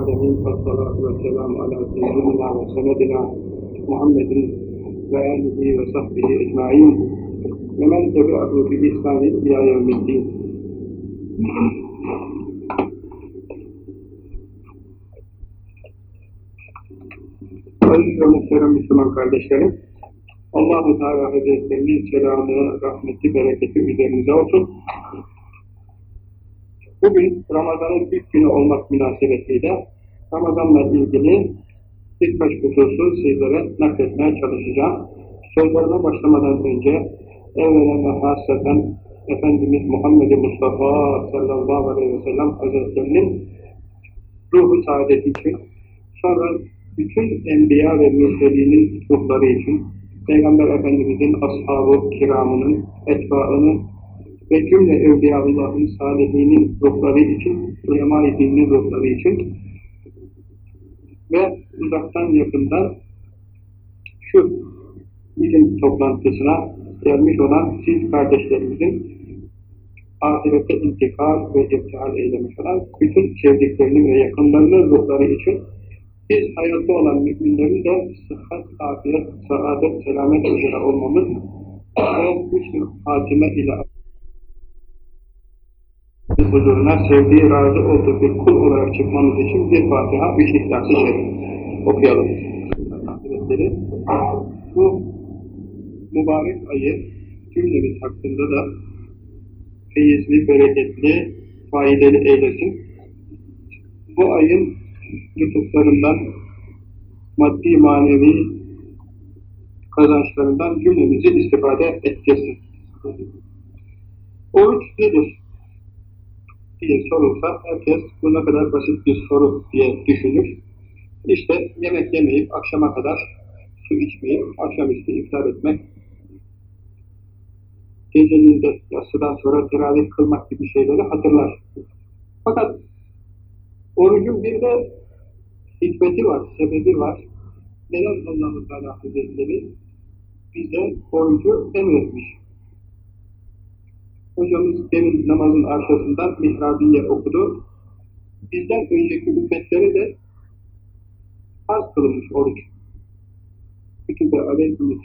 العالمين والصلاة والسلام على سيدنا وسندنا محمد وآله وصحبه أجمعين ومن تبعه بإحسان إلى يوم الدين Aziz ve muhterem Müslüman kardeşlerim, Allah-u Teala Hazretlerinin selamı, rahmeti, bereketi üzerinize olsun. Bugün Ramazan'ın ilk günü olmak münasebetiyle Ramazan'la ilgili birkaç hususu sizlere nakletmeye çalışacağım. Sözlerime başlamadan önce evvelen ve hasreten Efendimiz Muhammed Mustafa sallallahu aleyhi ve sellem Hazretlerinin ruhu saadeti için sonra bütün enbiya ve mürselinin ruhları için Peygamber Efendimizin ashabı kiramının etbaını ve cümle Evliyaullah'ın salihinin ruhları için, ulema-i dinin ruhları için. Ve uzaktan yakından şu ilim toplantısına gelmiş olan siz kardeşlerimizin ahirete intikal ve irtihal eylemiş olan bütün sevdiklerinin ve yakınlarının ruhları için biz hayatta olan müminlerin de sıhhat, afiyet, saadet, selamet üzere olmamız ve hüsnü hatime ile huzuruna sevdiği, razı olduğu bir kul olarak çıkmamız için bir Fatiha, üç İhlas-ı okuyalım. Bu mübarek ayı cümlemiz hakkında da feyizli, bereketli, faydalı eylesin. Bu ayın lütuflarından, maddi manevi kazançlarından cümlemizi istifade ettirsin. Oruç nedir? Diye sorulsa herkes bu ne kadar basit bir soru diye düşünür. İşte yemek yemeyip akşama kadar su içmeyip akşamüstü iftar etmek, geceliğinde yatsıdan sonra teravih kılmak gibi şeyleri hatırlar. Fakat orucun bir de hikmeti var, sebebi var. Neden Allah-u Teala Hazretleri bize orucu emretmiş? Hocamız demin namazın arkasından mihrabiye okudu. Bizden önceki ümmetlere de az kılınmış oruç. Kütübe aleykümü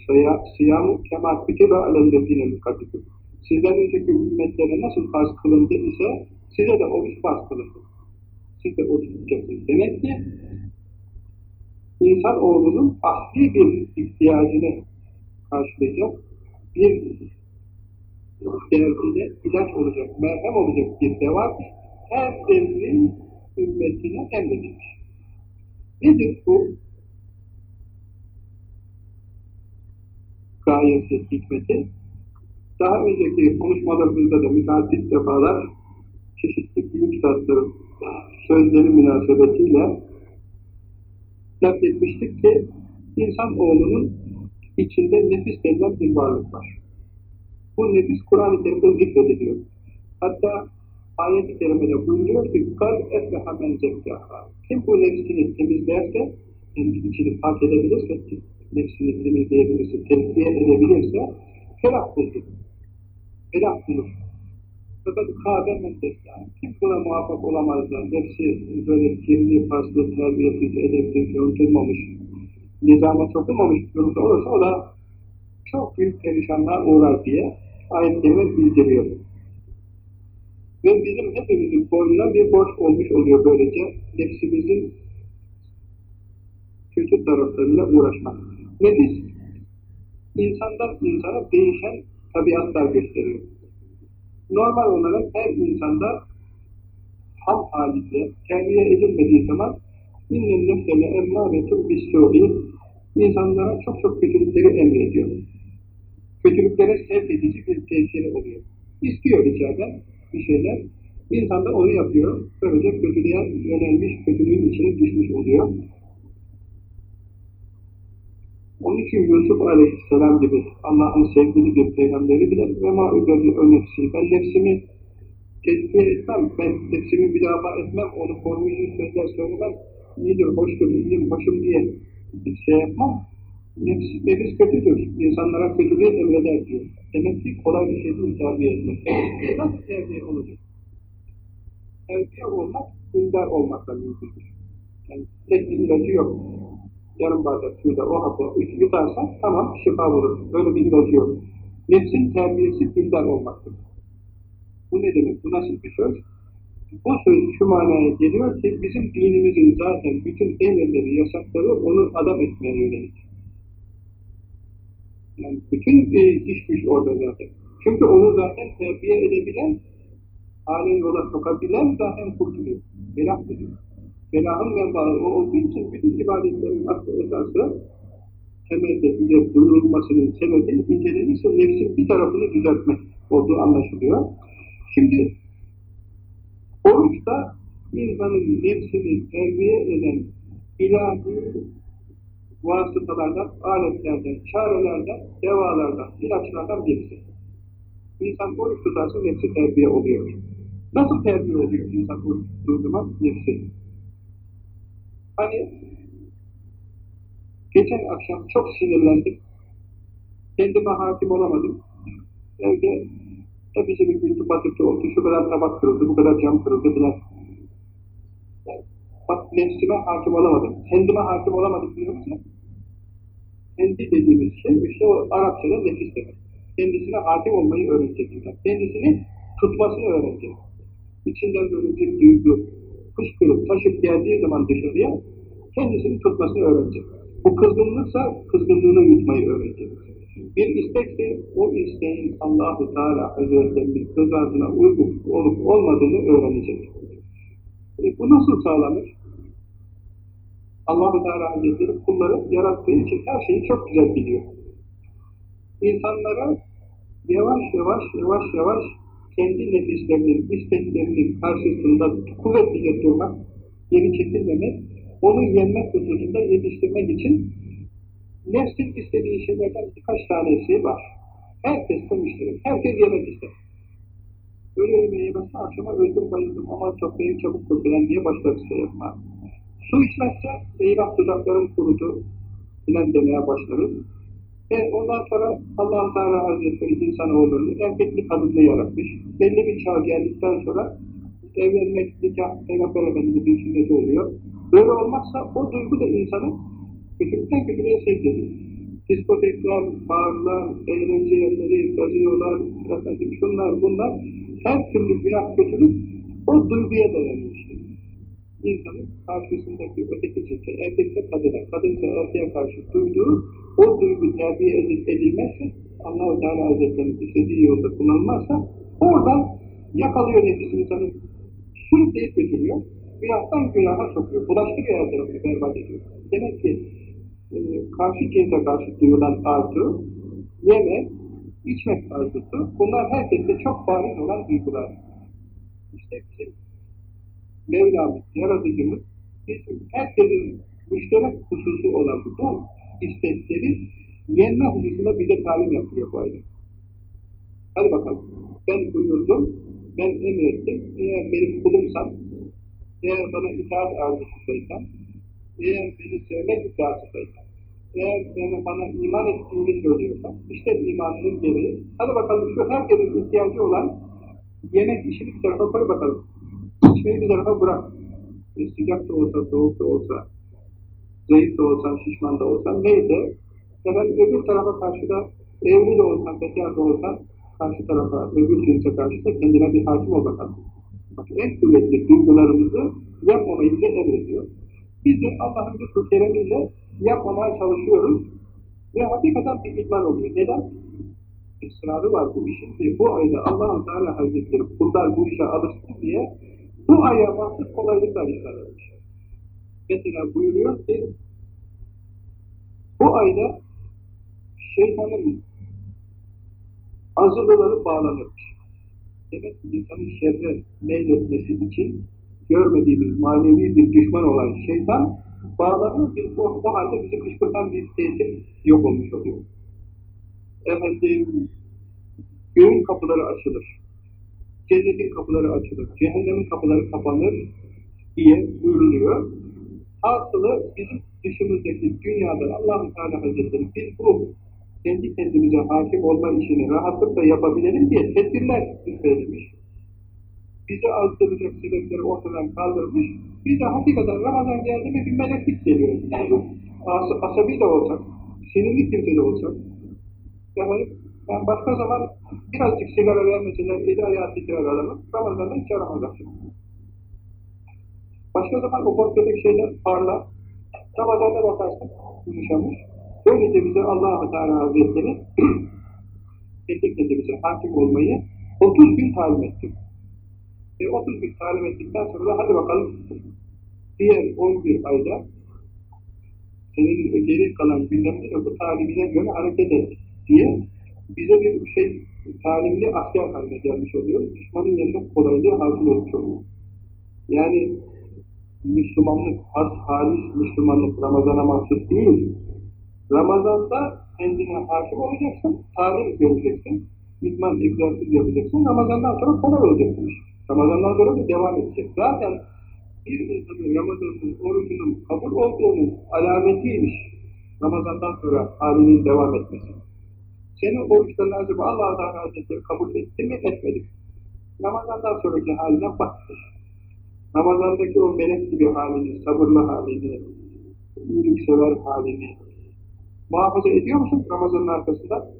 siyamu kema kütübe aleyhine mukaddikum. Sizden önceki ümmetlere nasıl farz kılındı ise size de oruç farz kılındı. Siz de oruç tutacaksınız. Demek ki insan oğlunun ahli bir ihtiyacını karşılayacak bir derdine ilaç olacak, merhem olacak bir deva her devrin ümmetine emredilmiş. Nedir bu? Gayesi, hikmeti. Daha önceki konuşmalarımızda da müteaddit defalar çeşitli büyük zatların sözleri münasebetiyle nakletmiştik ki insan oğlunun içinde nefis denilen bir varlık var. Bu nefis Kur'an-ı Kerim'de zikrediliyor. Hatta ayet-i kerimede buyuruyor ki kal efleha men zekkaha. Kim bu nefsini temizlerse, içini fark edebilirse, nefsini temizleyebilirse, tezkiye edebilirse felah bulur. Felah bulur. Fakat kâbe men zekkaha. Kim buna muvaffak olamaz da nefsi böyle kirli, paslı, terbiyesiz, edepsiz, yöntülmemiş, nizama sokulmamış durumda olursa o da çok büyük perişanlığa uğrar diye ayetlerimiz bildiriyor. Ve bizim hepimizin boynuna bir borç olmuş oluyor böylece nefsimizin kötü taraflarıyla uğraşmak. Nefis, insandan insana değişen tabiatlar gösteriyor. Normal olarak her insanda ham halinde terbiye edilmediği zaman innen nefsele emmâretun bis-sû'i insanlara çok çok kötülükleri emrediyor. Kötülüklere sevk edici bir tesiri oluyor. İstiyor içeriden bir şeyler, insan da onu yapıyor. Böylece kötülüğe yönelmiş, kötülüğün içine düşmüş oluyor. Onun için Yusuf Aleyhisselam gibi Allah'ın sevgili bir peygamberi bile ve ma üzerine nefsi. Ben nefsimi tezkiye etmem, ben nefsimi müdafaa etmem, onu koruyucu sözler söylemem, iyidir, hoştur, iyiyim, hoşum diye bir şey yapmam. Nefis, nefis kötüdür, insanlara kötülüğü emreder diyor. Demek ki kolay bir şey değil terbiye etmek. Nasıl terbiye olacak? Terbiye olmak, dindar olmakla mümkündür. Yani tek bir ilacı yok. Yarım bardak suyla o hapı yutarsan tamam şifa bulur. Böyle bir ilacı yok. Nefsin terbiyesi dindar olmaktır. Bu ne demek? Bu nasıl bir söz? Bu söz şu manaya geliyor ki bizim dinimizin zaten bütün emirleri, yasakları onu adam etmeye yönelik. Yani bütün e, iş güç orada zaten. Çünkü onu zaten terbiye edebilen, hale yola sokabilen zaten kurtuluyor. Felah ediyor. Felahın menbaı o olduğu için bütün ibadetlerin aslı esası temelde bize duyurulmasının sebebi incelenirse nefsin bir tarafını düzeltmek olduğu anlaşılıyor. Şimdi oruçta insanın nefsini terbiye eden ilahi vasıtalardan, aletlerden, çarelerden, devalardan, ilaçlardan birisi. İnsan oruç tutarsa nefsi terbiye oluyor. Nasıl terbiye oluyor insan oruç tuttuğu zaman nefsi? Hani geçen akşam çok sinirlendim. Kendime hakim olamadım. Evde hepsi bir gürültü patırtı oldu. Şu kadar tabak kırıldı, bu kadar cam kırıldı falan. Nefsime hakim olamadım. Kendime hakim olamadım diyor musun? Kendi dediğimiz şey işte o Arapçada nefis demek. Kendisine hakim olmayı öğrenecek. Kendisini tutmasını öğrenecek. İçinden böyle bir duygu fışkırıp taşıp geldiği zaman dışarıya kendisini tutmasını öğrenecek. Bu kızgınlıksa kızgınlığını yutmayı öğrenecek. Bir istekse o isteğin Allah-u Teala Hazretlerinin rızasına uygun olup olmadığını öğrenecek. E bu nasıl sağlanır? Allah-u Teala Hazretleri kulları yarattığı için her şeyi çok güzel biliyor. İnsanlara yavaş yavaş yavaş yavaş kendi nefislerinin, isteklerinin karşısında kuvvetlice durmak, geri çekilmemek, onu yenmek hususunda yetiştirmek için nefsin istediği şeylerden birkaç tanesi var. Herkes konuşturur, herkes yemek ister. Öyle yemeği yemezse akşama öldüm bayıldım ama çok beni çabuk kurtulan diye başlar şey yapma. Su içmezse eyvah dudaklarım kurudu filan demeye başlarız. Ve ondan sonra allah Teala Hazretleri insanoğlunu erkekli kadınlı yaratmış. Belli bir çağ geldikten sonra evlenmek, nikah, Peygamber Efendimiz'in sünneti oluyor. Böyle olmazsa o duygu da insanın kötülükten kötülüğe sevk. Diskotekler, barlar, eğlence yerleri, gazinolar, şunlar bunlar her türlü günah kötülük o duyguya işte. İnsanın karşısındaki öteki cinse, erkekse kadına, kadınsa erkeğe karşı duyduğu o duygu terbiye edilmezse, Allah-u Teala Hazretleri'nin istediği yolda kullanılmazsa, oradan yakalıyor nefis insanı, sürükleyip götürüyor, günahtan günaha sokuyor, bulaştırıyor her tarafını berbat ediyor. Demek ki e, karşı cinse karşı duyulan arzu, yeme, içmek arzusu, bunlar herkeste çok bariz olan duygular. İşte bizim Mevlamız, Yaratıcımız, bizim herkesin müşterek hususu olan bu istekleri yenme hususunda bize talim yapıyor bu ayda. Hadi bakalım. Ben buyurdum, ben emrettim. Eğer benim kulumsan, eğer bana itaat arzusundaysan, eğer beni sevmek iddiasındaysan, eğer beni bana iman ettiğini söylüyorsan, işte imanının gereği. Hadi bakalım şu herkesin ihtiyacı olan yemek işini bir tarafa koy bakalım. İçmeyi bir tarafa bırak. E, sıcak da olsa, soğuk da olsa, zayıf da olsan, şişman da olsan, neyse, efendim öbür tarafa karşı da evli de olsan, bekar da olsan, karşı tarafa, öbür cinse karşı da kendine bir hakim ol bakalım. Bak en kuvvetli duygularımızı yapmamayı bize emrediyor. Biz de Allah'ın lütfu keremiyle yapmamaya çalışıyoruz ve hakikaten bir idman oluyor. Neden? Israrı var bu işin bu ayda Allah-u Teala Hazretleri kullar bu işe alışsın diye bu aya mahsus kolaylıklar işlenmiş. Mesela buyuruyor ki bu ayda şeytanın azılıları bağlanırmış. Demek ki insanın şerre meyletmesi için görmediğimiz manevi bir düşman olan şeytan bağlanıyor. Biz bu, bu halde bizi kışkırtan bir tesir yok olmuş oluyor. Efendim, göğün kapıları açılır. Cennetin kapıları açılır. Cehennemin kapıları kapanır diye buyuruluyor. Hasılı bizim dışımızdaki dünyada allah Teala Hazretleri biz bu kendi kendimize hakim olma işini rahatlıkla yapabilelim diye tedbirler söylemiş. Bizi azdıracak sebepleri ortadan kaldırmış, Bir de hakikaten Ramazan geldi mi bir meleklik geliyor. As asabi de olsak, sinirli kimse de olsak, yani başka zaman birazcık sigara vermeseler, eli ayağı titrer adamın, Ramazan'da hiç aramazlar. Başka zaman ufak tefek şeyler parlar, Ramazan'da bakarsın, yumuşamış. Böylece bize Allah-u Teala Hazretleri kesinlikle bize hakim olmayı 30 gün talim etti. E 30 gün talim ettikten sonra da hadi bakalım diğer 11 ayda senin geri kalan günlerinde de bu talimine göre hareket et diye bize bir şey talimli asker haline gelmiş oluyor. Düşmanın yaşam kolaylığı hasıl olmuş oluyor. Yani Müslümanlık, has halis Müslümanlık Ramazan'a mahsus değil. Ramazan'da kendine hakim olacaksın, talim göreceksin, idman, egzersiz yapacaksın, Ramazan'dan sonra kolay olacaksın. Ramazan'dan sonra da devam edecek. Zaten bir insanın Ramazan'ın orucunun kabul olduğunun alametiymiş. Ramazan'dan sonra halinin devam etmesi. Senin oruçların acaba Allah-u Teala Hazretleri kabul etti mi, etmedi mi? Ramazan'dan sonraki haline bak. Ramazan'daki o melek gibi halini, sabırlı halini, iyiliksever halini muhafaza ediyor musun Ramazan'ın arkasında?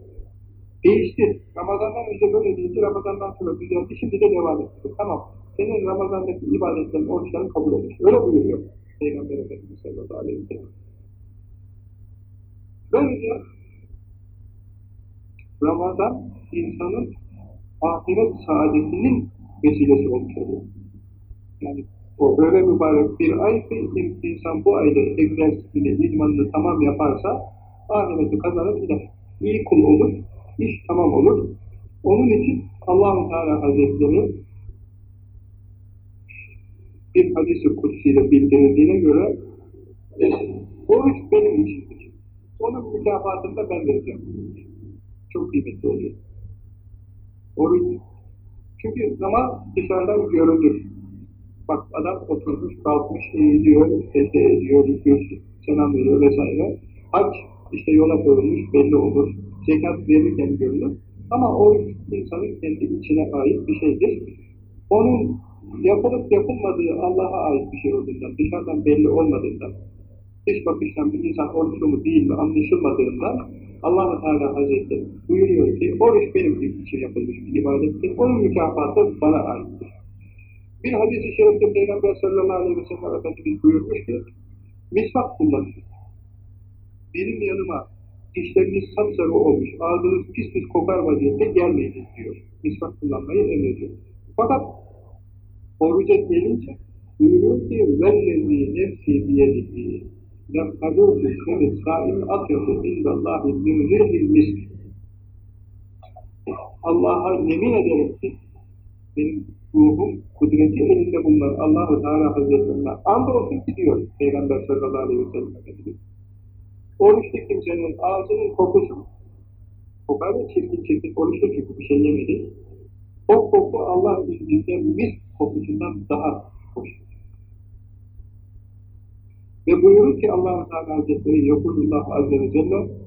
Değişti. Ramazan'dan önce böyle değildi, Ramazan'dan sonra düzeldi, şimdi de devam etti. Tamam. Senin Ramazan'daki ibadetlerin, oruçların kabul olur. Öyle buyuruyor Peygamber Efendimiz sallallahu aleyhi ve sellem. Böylece Ramazan insanın ahiret saadetinin vesilesi olmuş oluyor. Yani o öyle mübarek bir ay ki insan bu ayda egzersizini, idmanını tamam yaparsa ahireti kazanır gider. İyi kul olur, iş tamam olur. Onun için Allah-u Teala Hazretleri bir hadis-i kutsiyle bildirildiğine göre oruç benim içindir. Onun mükafatını da ben vereceğim. Çok kıymetli oluyor. Oruç. Çünkü zaman dışarıdan görülür. Bak adam oturmuş, kalkmış, eğiliyor, secde ediyor, rükû, selam veriyor vesaire. Hac işte yola koyulmuş belli olur. Zekat verirken görülür. Ama o insanın kendi içine ait bir şeydir. Onun yapılıp yapılmadığı Allah'a ait bir şey olduğundan, dışarıdan belli olmadığından, dış bakıştan bir insan oruçlu mu değil mi anlaşılmadığından Allah-u Teala Hazretleri buyuruyor ki oruç benim için yapılmış bir ibadettir. Onun mükafatı bana aittir. Bir hadis-i şerifte Peygamber sallallahu aleyhi ve sellem Efendimiz buyurmuş ki misvak kullanın. Benim yanıma dişleriniz sapsarı olmuş, ağzınız pis pis kokar vaziyette gelmeyiniz diyor. Misvak kullanmayı emrediyor. Fakat oruca gelince buyuruyor ki vellezi nefsi biyedihi lefkaduhu seni saim atyatı indallahi min rihil misk Allah'a yemin ederim ki benim ruhum, kudreti elinde bulunan Allah-u Teala Hazretlerine andolsun ki diyor Peygamber sallallahu aleyhi ve sellem Oruçlu kimsenin ağzının kokusu kokar ve çirkin çirkin oruçlu çünkü bir şey yemedi. O koku Allah izniyle mis kokusundan daha hoştur. Ve buyurur ki Allah-u Teala Hazretleri Yokulullah Azze ve Celle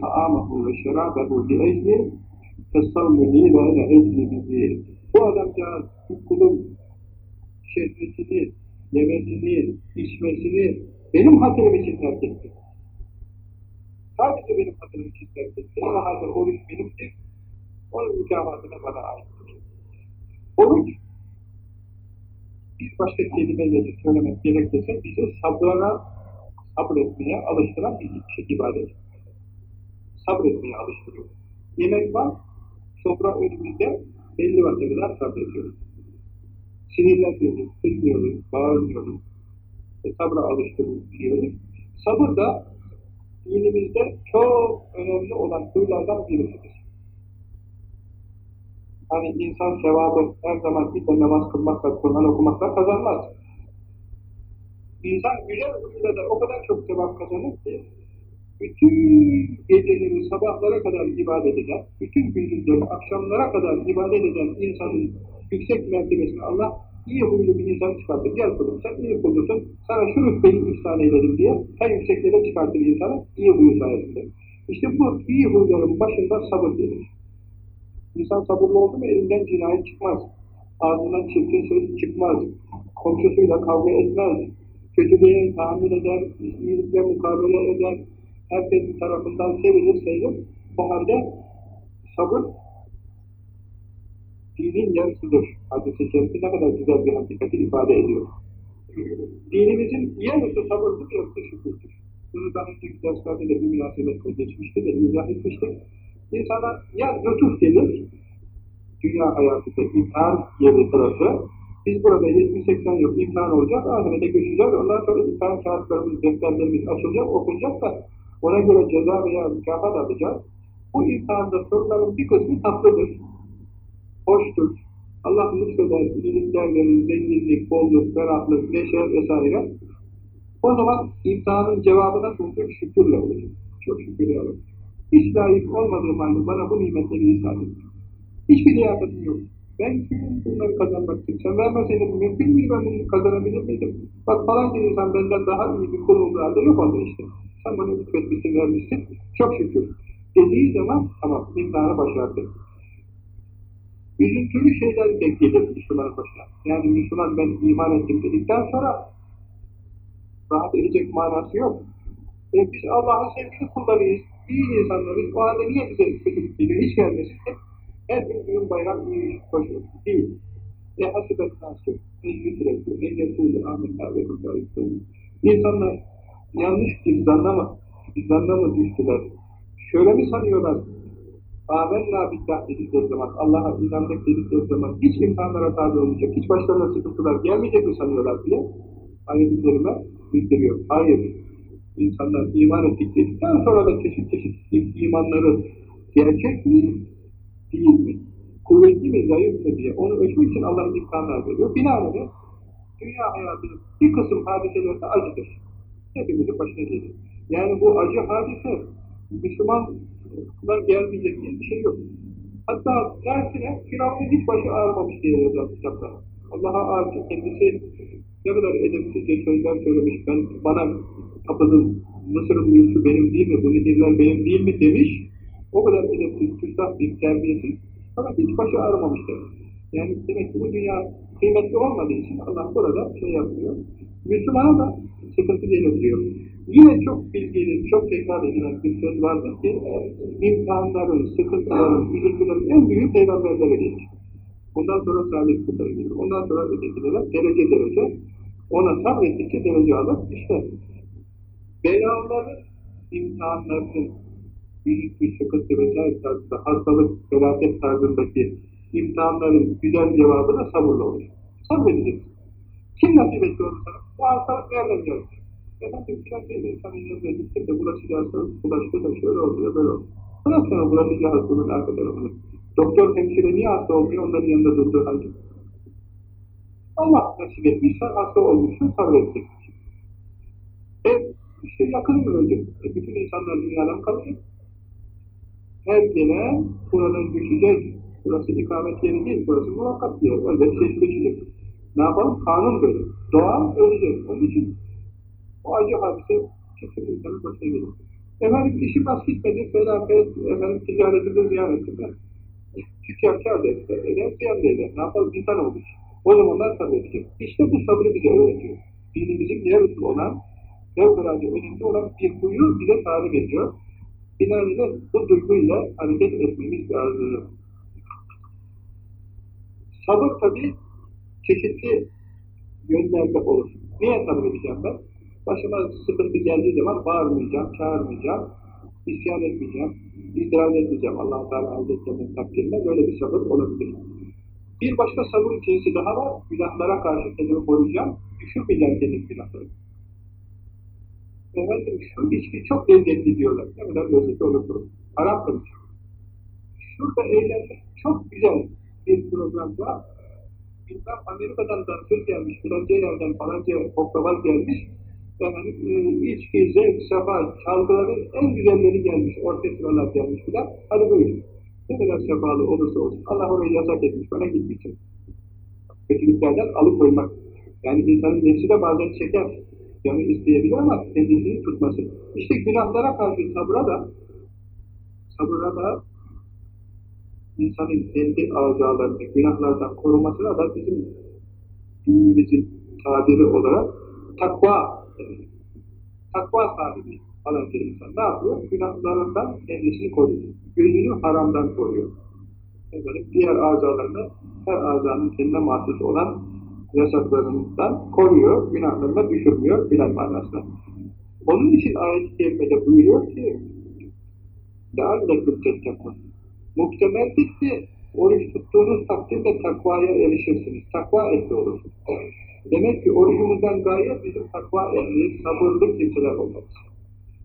ta'amahu ve şerabehu li ecli tesavvuni ve le ecli bizi. Bu adamcağız kulun şehvetini, yemesini, içmesini benim hatırım için terk etti. Sadece benim hatırım için terk etti. Ama halde oruç benimdir. Onun mükafatına bana aittir. Oruç bir başka kelimeyle de söylemek gerekirse bizi sabrına sabretmeye alıştıran bir şey ibadet. Sabretmeye alıştırıyor. Yemek var, sofra önümüzde belli vakte kadar sabrediyoruz. Sinirlenmiyoruz, kızmıyoruz, bağırmıyoruz, e, sabra alıştırıyoruz. Sabır da dinimizde çok önemli olan huylardan birisidir. Hani insan sevabı her zaman bir de namaz kılmakla, Kur'an okumakla kazanmaz. İnsan güzel huyla da o kadar çok sevap kazanır ki, bütün geceleri sabahlara kadar ibadet eden, bütün gündüzleri akşamlara kadar ibadet eden insanın yüksek mertebesini Allah iyi huylu bir insan çıkartır. Gel kulum sen iyi kullusun, sana şu rütbeyi ihsan eyledim diye en yükseklere çıkartır insanı iyi huyu sayesinde. İşte bu iyi huyların başında sabır gelir. İnsan sabırlı oldu mu elinden cinayet çıkmaz. Ağzından çirkin söz çıkmaz. Komşusuyla kavga etmez. Kötülüğe tahammül eder, iyilikle mukabele eder. Herkesin tarafından sevilir, sayılır. O halde sabır dinin yarısıdır. Hadis-i şerifi ne kadar güzel bir hakikati ifade ediyor. Dinimizin yarısı sabırdır, yarısı şükürdür. Bunu daha önceki derslerde de bir münasebetle geçmişti de izah etmiştik. İnsana ya lütuf gelir, dünya hayatında imtihan yeri tarafı, biz burada 70-80 yıl imtihan olacak, ahirete göçeceğiz, ondan sonra imtihan kağıtlarımız, defterlerimiz açılacak, okunacak da ona göre ceza veya mükafat alacağız. Bu imtihanda soruların bir kısmı tatlıdır, hoştur. Allah lütfeder, iyilikler verir, zenginlik, bolluk, ferahlık, neşe vesaire. O zaman imtihanın cevabına çok şükürle olur. Çok şükürle olur. Hiç layık olmadığım halde bana bu nimetleri ihsan etti. Hiçbir liyakatim yok. Ben kimim bunları kazanmak? Sen vermeseydin mümkün müydü ben bunu kazanabilir miydim? Bak falan bir insan benden daha iyi bir kul olduğu yok oldu işte. Sen bana lütfetmişsin, vermişsin. Çok şükür. Dediği zaman tamam imtihanı başardı. Üzüntülü şeyler denk gelir Müslümanın başına. Yani Müslüman ben iman ettim dedikten sonra rahat edecek manası yok. E biz Allah'ın sevgili kullarıyız, iyi insanlarız. O halde niye bize kötülük geliyor? Hiç gelmesin. Her gün düğün bayram iyi koşuyor. Değil. E hasibet nasıl? En yüzürekli, en yakûlu, amenna ve kutlarlıklarını. İnsanlar yanlış bir zanna mı, bir zanna mı düştüler? Şöyle mi sanıyorlar? Âmennâ billah dedikleri zaman, Allah'a inandık dedikleri zaman hiç insanlara tabi olmayacak, hiç başlarına sıkıntılar gelmeyecek mi sanıyorlar diye ayet-i bildiriyor. Hayır. İnsanlar iman ettikten sonra da çeşit çeşit imanları gerçek mi, değil mi? Kuvvetli mi, zayıf mı diye onu ölçmek için Allah'ın imkanlar veriyor. Binaenaleyh dünya hayatının bir kısım hadiselerinde acıdır. Hepimizin başına gelir. Yani bu acı hadise Müslümanlar gelmeyecek diye bir şey yok. Hatta tersine Firavun'un hiç başı ağrımamış diye yazar kitaplar. Allah'a ağrıcı kendisi ne kadar edepsizce sözler söylemiş, ben bana kapının Mısır'ın mülkü benim değil mi, bu nehirler benim değil mi demiş, o kadar edepsiz, küstah bir terbiyesiz, ama hiç başı ağrımamış demiş. Yani demek ki bu dünya kıymetli olmadığı için Allah burada şey yapıyor. Müslümana da sıkıntı gelebiliyor. Yine çok bilgili, çok tekrar edilen bir söz vardır ki, imtihanların, sıkıntıların, üzüntülerin en büyük peygamberlere gelir. Ondan sonra salih kulları gelir. Ondan sonra ötekilere derece derece ona sabrettikçe derece alır. İşte belaların, imtihanların, büyük bir sıkıntı vesaire tarzında, hastalık, felaket tarzındaki imtihanların güzel cevabı da sabırlı olur. Sabredeceksin. Kim nasip etti onu? Bu hastalık nereden geldi? Efendim filan bir insanın yanına gittim de bulaşıcı hastalık bulaştı da şöyle oldu da böyle oldu. Bırak sana bulaşıcı hastalığın arka tarafını. Doktor hemşire niye hasta olmuyor onların yanında durduğu halde? Allah nasip etmiş, sen hasta olmuşsun, sabrettin. İşte yakın öldü. E, bütün insanlar dünyadan kalacak. Her gelen buradan düşecek. Burası ikamet yeri değil, burası muhakkak yer. Elbette seçilecek. Ne yapalım? Kanun böyle. Doğa ölecek. Onun için o acı hadise çıksın insanın başına gelir. Efendim işi bas gitmedi, felaket, efendim ticaretinde ziyan ettim ben. Tüccar da eder, eder, ziyan da eder. Ne yapalım? İnsan olmuş. O zamanlar sabredecek. İşte bu sabrı bize öğretiyor. Dinimizin yarısı olan, fevkalade önemli olan bir huyu bize tarif ediyor. Binaenaleyh bu duyguyla hareket etmemiz lazım. Sabır tabi çeşitli yönlerde olur. Niye sabredeceğim ben? Başıma sıkıntı geldiği zaman bağırmayacağım, çağırmayacağım, isyan etmeyeceğim, itiraz etmeyeceğim. Allah-u Teala Hazretlerinin takdirine böyle bir sabır olabilir. Bir başka sabır cinsi daha var. Günahlara karşı kendimi koruyacağım. Düşürmeyeceğim kendimi günahları. Efendim şu içki çok lezzetli diyorlar. Ne kadar lezzetli olur. Haram kılmış. Şurada eğlenmek çok güzel bir program var. Bilmem Amerika'dan da söz gelmiş, filanca yerden falanca oklaval gelmiş. Yani e, içki, zevk, sefa, çalgıların en güzelleri gelmiş, orkestralar gelmiş filan. Hadi buyurun. Ne kadar sefalı olursa olsun. Allah orayı yasak etmiş, bana gitmişsin. Kötülüklerden alıkoymak. Yani insanın nefsi de bazen çeker. Yani isteyebilir ama kendisini tutması. İşte günahlara karşı sabra da sabra da insanın kendi azalarını günahlardan korumasına da bizim dinimizin tabiri olarak takva takva sahibi olan bir insan ne yapıyor? Günahlarından kendisini koruyor. Gözünü haramdan koruyor. Efendim, diğer azalarını her azanın kendine mahsus olan yasaklarından koruyor, günahlarına düşürmüyor filan manasında. Onun için ayet-i kerimede buyuruyor ki لَاَلَّكُمْ تَتَّقُونَ Muhtemeldir ki oruç tuttuğunuz takdirde takvaya erişirsiniz. Takva ehli olursunuz. Demek ki orucumuzdan gaye bizim takva ehli, sabırlı kimseler olmamız.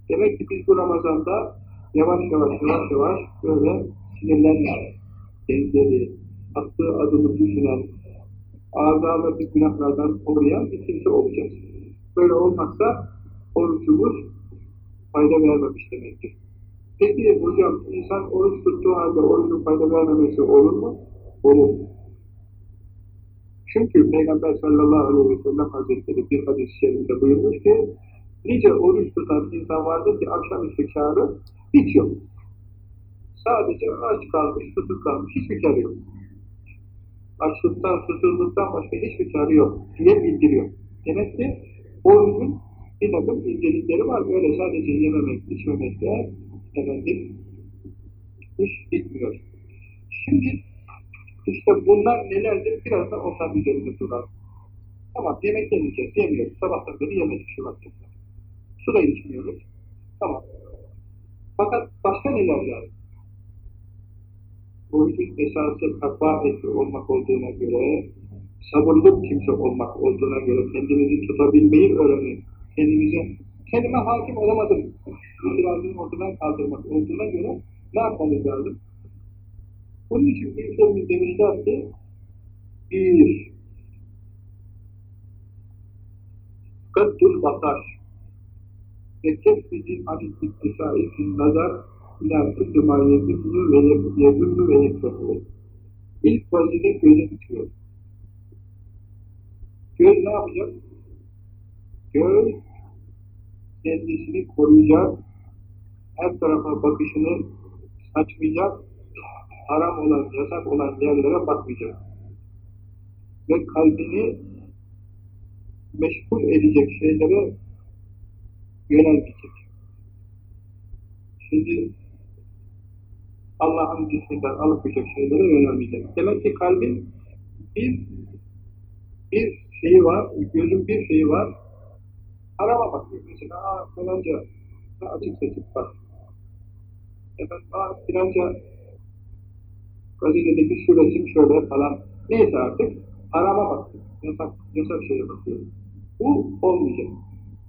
Demek ki biz bu Ramazan'da yavaş yavaş yavaş yavaş böyle sinirlenmeyen, dengeli, attığı adımı düşünen, azaları günahlardan koruyan bir kimse olacağız. Böyle olmazsa orucumuz fayda vermemiş demektir. Peki hocam insan oruç tuttuğu halde orucun fayda vermemesi olur mu? Olur. Çünkü Peygamber sallallahu aleyhi ve sellem hazretleri bir hadis-i şerifte buyurmuş ki nice oruç tutan insan vardır ki akşamüstü kârı hiç yok. Sadece aç kalmış, susuz kalmış, hiçbir kârı yok. Açlıktan, susuzluktan başka hiçbir kârı yok diye bildiriyor. Demek ki orucun bir takım incelikleri var. Böyle sadece yememek, içmemekle efendim iş bitmiyor. Şimdi işte bunlar nelerdir? Biraz da onların üzerinde duralım. Tamam yemek yemeyeceğiz, yemiyoruz. Sabahtan beri yemedik şu vakti. Su da içmiyoruz. Tamam. Fakat başka neler var? Orucun esası takva ehli olmak olduğuna göre, sabırlı kimse olmak olduğuna göre kendimizi tutabilmeyi öğrenin. Kendimize, kendime hakim olamadım. İtirazını ortadan kaldırmak olduğuna göre ne yapmamız lazım? Bunun için büyüklerimiz demişler ki, bir, Kaddul bakar, ve kefsizin anit iktisai fin nazar ila kulli ma yezimlu ve yezimlu ve yezimlu. İlk vaziyette göze tutuyor. Göz ne yapacak? Göz kendisini koruyacak, her tarafa bakışını açmayacak, haram olan, yasak olan yerlere bakmayacak. Ve kalbini meşgul edecek şeylere yöneltecek. Şimdi Allah'ın cisminden alıpacak şeylere yönelmeyecek. Demek ki kalbin bir bir şeyi var, gözün bir şeyi var, harama bakıyor. Mesela, aa falanca açık seçip bak. Efendim, aa filanca gazetedeki şu resim şöyle falan. Neyse artık, harama bakıyor. Yasak, yasak şeye bakıyor. Bu olmayacak.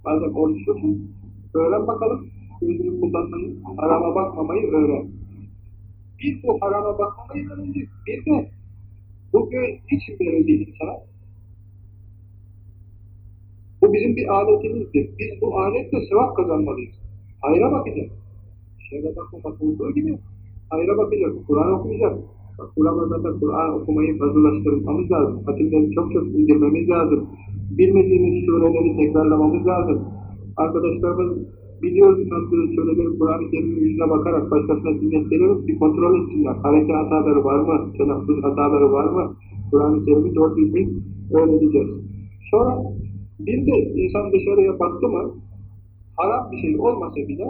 Bazen oruç tutun, öğren bakalım, gözünü kullanmayı, harama bakmamayı öğren. Bir bu harama bakmamayı öğrenecek, bir de bu göz için verildi insana? Bu bizim bir aletimizdir. Biz bu aletle sevap kazanmalıyız. Hayra bakacağız. Şöyle bakmamak olduğu gibi hayra bakacağız. Kur'an okuyacağız. Ramazan'da Kur'an okumayı fazlalaştırmamız lazım. Hatimleri çok çok indirmemiz lazım. Bilmediğimiz sureleri tekrarlamamız lazım. Arkadaşlarımız biliyoruz tanıdığı sureleri Kur'an-ı Kerim'in yüzüne bakarak başkasına dinletleriyoruz. Bir kontrol etsinler. Hareke hataları var mı? Telaffuz hataları var mı? Kur'an-ı Kerim'i doğru düzgün öğreneceğiz. Sonra bir de insan dışarıya baktı mı haram bir şey olmasa bile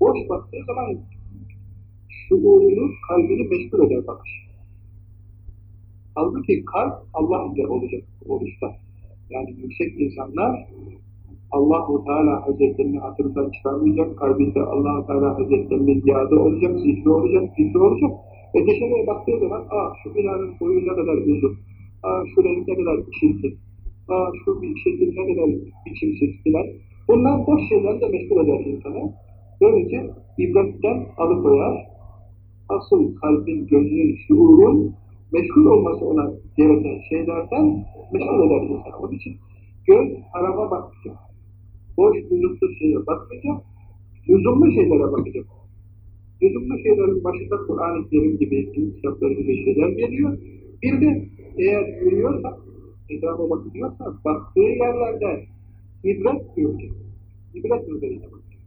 boş baktığı zaman şuurunu, kalbini meşgul eder bakış. Halbuki kalp Allah ile olacak oruçta. Yani yüksek insanlar Allah-u Teala Hazretlerini hatırından çıkarmayacak, kalbinde Allah-u Teala Hazretlerinin yadı olacak, zikri olacak, zikri olacak. Ve dışarıya baktığı zaman, aa şu binanın boyu ne kadar uzun, aa şu renk ne kadar çirkin, aa şu bir şekil ne kadar biçimsiz filan. Bunlar boş şeylerle meşgul eder insanı. Böylece ibretten alıkoyar, asıl kalbin, gözünün, şuurun meşgul olması olan gereken şeylerden meşgul eder insanı. Onun için göz harama bakmayacak. Boş, lüzumsuz şeye bakmayacak. Lüzumlu şeylere bakacak. Lüzumlu şeylerin başında Kur'an-ı Kerim gibi, din kitapları gibi şeyler geliyor. Bir de eğer yürüyorsa, etrafa bakıyorsa, baktığı yerlerde ibret görecek. İbret üzerine bakacak.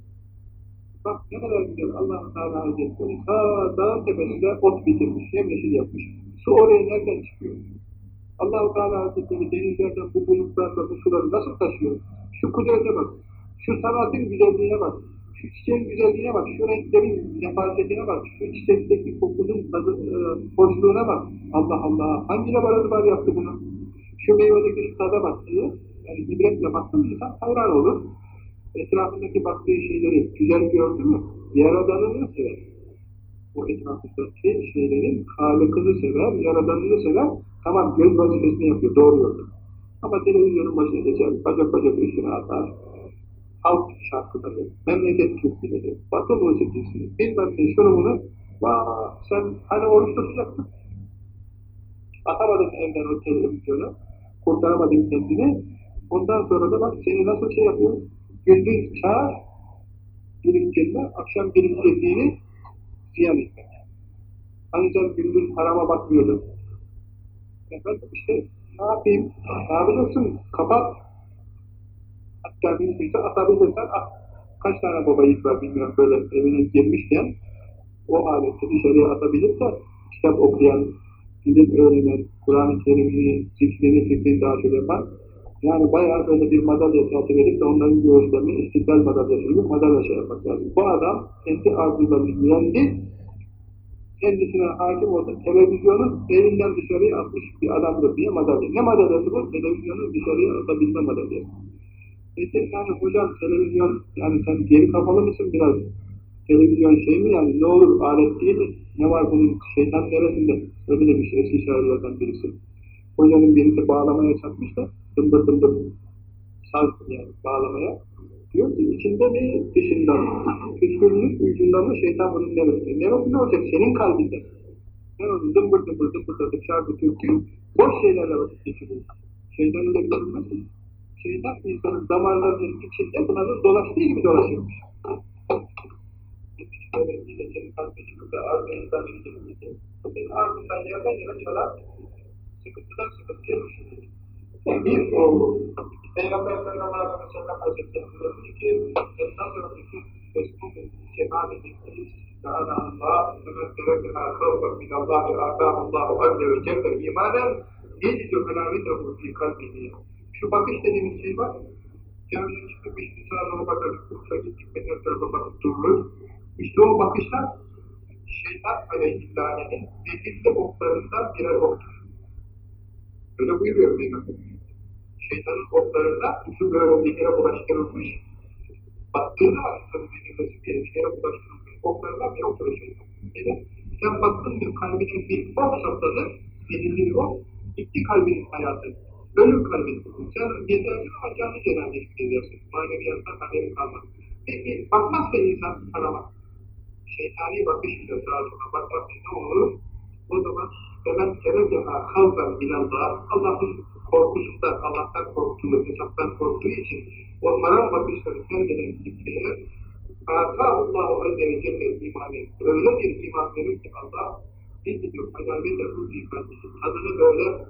Bak ne kadar güzel Allah-u Teala Hazretleri ta dağın tepesinde ot bitirmiş, yemyeşil yapmış. Su oraya nereden çıkıyor? Allah-u Teala Hazretleri denizlerden bu bulutlarla bu suları nasıl taşıyor? Şu kudrete bak, şu sanatın güzelliğine bak, şu çiçeğin güzelliğine bak, şu renklerin nefasetine bak, şu çiçekteki kokunun tadı, e, hoşluğuna bak. Allah Allah, hangi laboratuvar yaptı bunu? Şu meyvedeki şu tada bak diye, yani ibretle baktığım insan hayran olur. Etrafındaki baktığı şeyleri güzel gördü mü, yaradanını sever. O etrafındaki şeylerin halıkını sever, yaradanını sever, tamam göz vazifesini yapıyor, doğru yolda. Ama televizyonun başına geçer, bacak bacak üstüne atar, halk şarkıları, memleket türküleri, batı musikisi, bilmem ne şunu bunu, vaa sen hani oruç tutacaktın, atamadın evden o televizyonu, kurtaramadın kendini, ondan sonra da bak seni nasıl şey yapıyor, gündüz çağır, biriktirme, akşam biriktirdiğini ziyan etmek. Hani sen gündüz harama bakmıyordun. Efendim işte ne yapayım, yapacaksın, kapat, hatta mümkünse atabilirsen at. Kaç tane baba var bilmiyorum böyle evine girmişken o aleti dışarıya atabilirse kitap okuyan, bilim öğrenen, Kur'an-ı Kerim'ini, zikrini, fikrini daha çok yani bayağı böyle bir madalya tertip edip de onların göğüslerini istiklal madalyası gibi madalya şey yapmak lazım. Bu adam kendi arzularını yendi, kendisine hakim oldu, televizyonun evinden dışarıya atmış bir adamdır diye madalya. Ne madalyası bu? Televizyonu dışarıya atabilme madalyası. Peki yani hocam televizyon, yani sen geri kafalı mısın biraz? Televizyon şey mi yani ne olur alet değil mi? Ne var bunun şeytan neresinde? Öyle demiş eski şairlerden birisi. Hocanın birisi bağlamaya çatmış da dımbır dımbır saz yani bağlamaya. Diyor ki içinde mi dışında mı? Küskünlük ucunda mı şeytan bunun neresinde? Neresinde olacak? Senin kalbinde. Sen onu dımbır dımbır dımbır şarkı türkü boş şeylerle vakit geçiriyor. Şeytanın da görünmez şeytan insanın damarlarının içinde bunların dolaştığı gibi dolaşıyormuş. De senin yere çalar, sıkıntıdan sıkıntıya düşürür. Bir o Peygamber sallallahu aleyhi ve sellem Hazretleri buyurmuş ki sonra bütün Resulü şehadetleri Teala Allah Semet terekena kavga minallahi âdâhallâhu azze ve celle imanen yecidü helâvetehu fî kalbihi şu bakış dediğimiz şey var. Camiye çıkıp işte sağa bakar, kursa gittik, her tarafa bakıp durulur. İşte o bakışlar şeytan aleyhillâhenin zehirli oklarından birer oktur. Öyle buyuruyor Peygamber. Şeytanın oklarından ucu böyle zehire bulaştırılmış. Baktığı insanın zehirlesi bir zehire bulaştırılmış. Oklarından bir oktur şeytan. Sen baktın bir kalbine bir ok sapladı, zehirli bir ok, gitti kalbinin hayatı. Ölüm kalbin. Sen gezersin ama canlı cenazesi gezersin. Maneviyattan haberi kalmaz. Peki bakmazsa insan arama. Şeytani bakışıyla sağa sola bakmazsa ne olur? O zaman hemen terekeha havdan bilallah Allah'ın korkusundan, Allah'tan korktuğu, hesaptan korktuğu için o haram bakışları kendine kimseye Allahu Azze ve Celle imanı öyle bir iman verir ki Allah bir gidiyor adalet ruhi kalbisi tadını böyle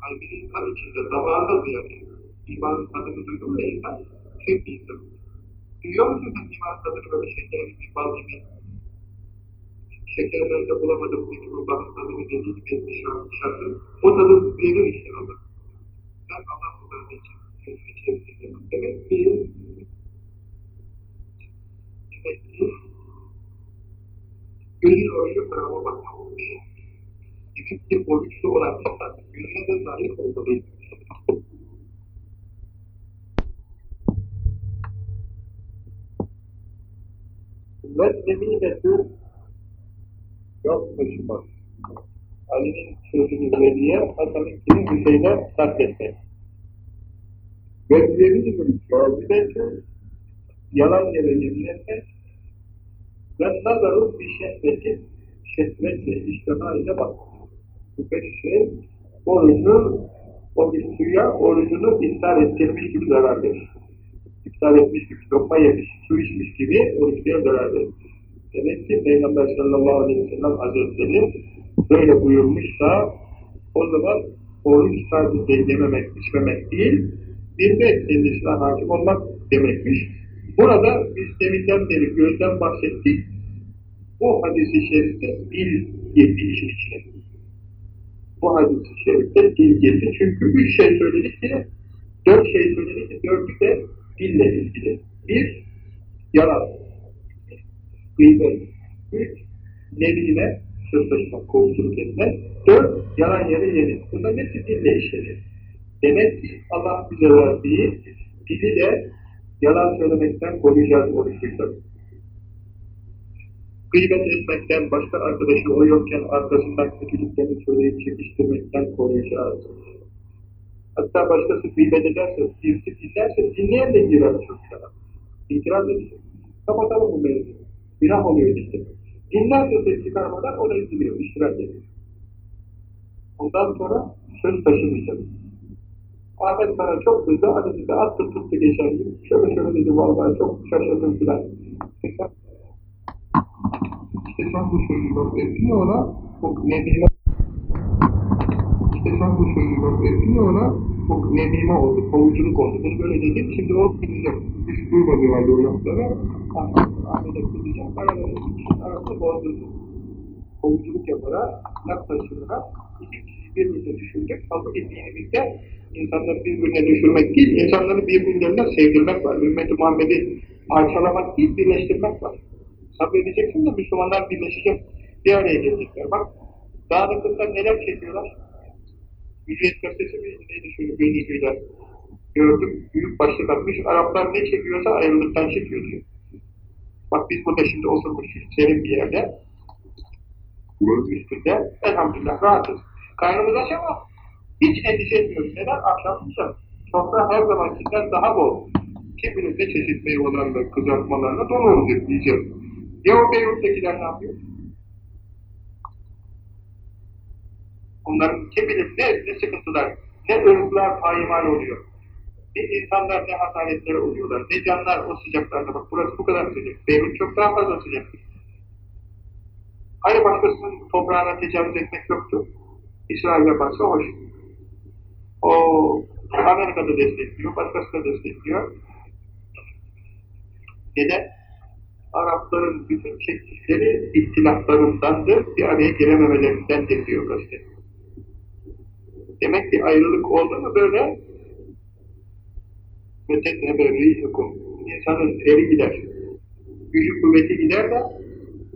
kalbinin tam içinde, damağında duyar. İmanın tadını duydun mu insan? İnsan. Duyuyor musun sen imanın tadını böyle şeker gibi, bal gibi? Şekerlerde bulamadım gibi bu balın tadını dediği gibi şartı. O tadı verir işte Allah. Ben Allah kullarını için içerisinde. Demek ki demek ki gözün orucu harama bakmamış. Demek ki oruçlu olan insan gününe de sahip olmalıyız. Ve yokmuş bak. Ali'nin sözünü Veli'ye, Hasan'ınkini Hüseyin'e nakletmek. Gözlerinin kâzibeti, yalan yere yemin etmek, ve nazarı bir şehveti, şehvetle, iştihar ile bakmak. Bu beş şey, orucu, o bir suya orucunu iftar ettirmiş gibi zarar verir. İftar etmiş gibi, lokma yemiş, su içmiş gibi oruçluya zarar verir. Demek ki Peygamber sallallahu aleyhi ve sellem Hazretleri böyle buyurmuşsa o zaman oruç sadece yememek, içmemek değil, bir de kendisine hakim olmak demekmiş. Burada biz deminden beri gözden bahsettik. Bu hadisi şerifte dil girdi işin içine. Bu hadisi şerifte dil girdi. Çünkü üç şey söyledik ki, dört şey söyledik ki, dördü de dille ilgili. Bir, yalan. Gıybet. Üç, nebiyle söz taşımak, kovuculuk etmek. Dört, yalan yere yeni. Bunların hepsi dille işleri. Demek ki Allah bize verdiği dili de yalan söylemekten koruyacağız oruçluysa. Gıybet etmekten, başka arkadaşı o yokken arkasından kötülüklerini söyleyip çekiştirmekten koruyacağız. Hatta başkası gıybet ederse, birisi dinlerse, dinleyen de girer çok günah. İtiraz edecek. Kapatalım bu mevzuyu. Günah oluyor işte. Dinlerse ses çıkarmadan ona üzülüyor, iştirak ediyor. Ondan sonra söz taşımayacak. Ahmet sana çok kızdı, annesi de attı tuttu geçen gün. Şöyle şöyle dedi, vallahi çok şaşırdım filan. İşte sen bu sözü bak ettin ona, o nedime İşte sen bu sözü bak ettin ona, o nedime oldu, kovuculuk oldu. Bunu böyle dedim, şimdi o kızacak. Hiç duymadığı halde o lafları. Ahmet'e kızacak, araları, arasını bozdurdu. Kovuculuk yaparak, laf taşıyarak, iki kişi birbirine düşürecek. Halbuki dinimizde insanları birbirine düşürmek değil, insanları birbirlerine sevdirmek var. Ümmet-i Muhammed'i parçalamak değil, birleştirmek var. Sabredeceksin de Müslümanlar birleşecek, bir araya gelecekler. Bak, dağınıklıkta neler çekiyorlar? Hürriyet gazetesi mi neydi şöyle gözüküyle gördüm, büyük başlık atmış, Araplar ne çekiyorsa ayrılıktan çekiyor diyor. Bak biz burada şimdi oturmuşuz serin bir yerde, üstünde, elhamdülillah rahatız. Karnımız aç ama hiç endişe etmiyoruz. Neden? Akşam sıcak. Sofra her zamankinden daha bol. Kim bilir ne çeşit meyvelerle, kızartmalarla dolu olacak diyeceğiz. Ya o Beyrut'takiler ne yapıyor? Onların kim bilir ne, ne sıkıntılar, ne ırklar payimal oluyor. Ne insanlar ne hataretleri oluyorlar, ne canlar o sıcaklarda. Bak burası bu kadar sıcak. Beyrut çok daha fazla sıcak. Hani başkasının toprağına tecavüz etmek yoktu. İsrail yaparsa hoş. O Amerika'da destekliyor, başkası da destekliyor. Neden? Arapların bütün çektikleri ihtilaflarındandır, bir araya gelememelerindendir diyor gazete. Demek ki ayrılık oldu mu böyle ve tezhebe. İnsanın teri gider. Gücü kuvveti gider de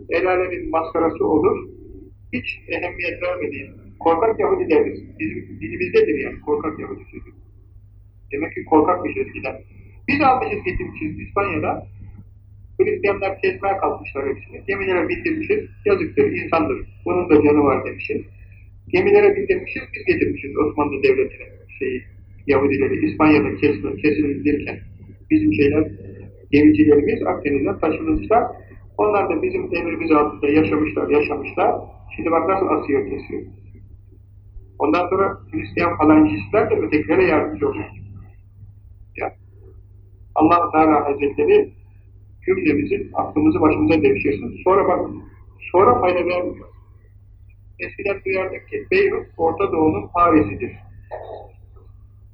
el alemin maskarası olur. Hiç ehemmiyet vermediği. Korkak Yahudi deriz. Bizim dilimizdedir yani korkak Yahudi sözü. Demek ki korkak bir söz gider. Biz almışız getirmişiz İspanya'da. Hristiyanlar kesmeye kalkmışlar hepsini. Gemilere bindirmişiz. Yazıktır, insandır. Bunun da canı var demişiz. Gemilere bindirmişiz, biz getirmişiz Osmanlı Devleti'ne şeyi, Yahudileri İspanya'da kesin, kesilirken bizim şeyler, gemicilerimiz Akdeniz'den taşımışlar. Onlar da bizim emrimiz altında yaşamışlar, yaşamışlar. Şimdi bak nasıl asıyor kesiyor. Ondan sonra Hristiyan falancistler de ötekilere yardımcı oluyor. Ya. allah Teala Hazretleri cümlemizin aklımızı başımıza devşirsin. Sonra bak, sonra fayda vermiyor. Eskiden duyardık ki Beyrut Orta Doğu'nun Paris'idir.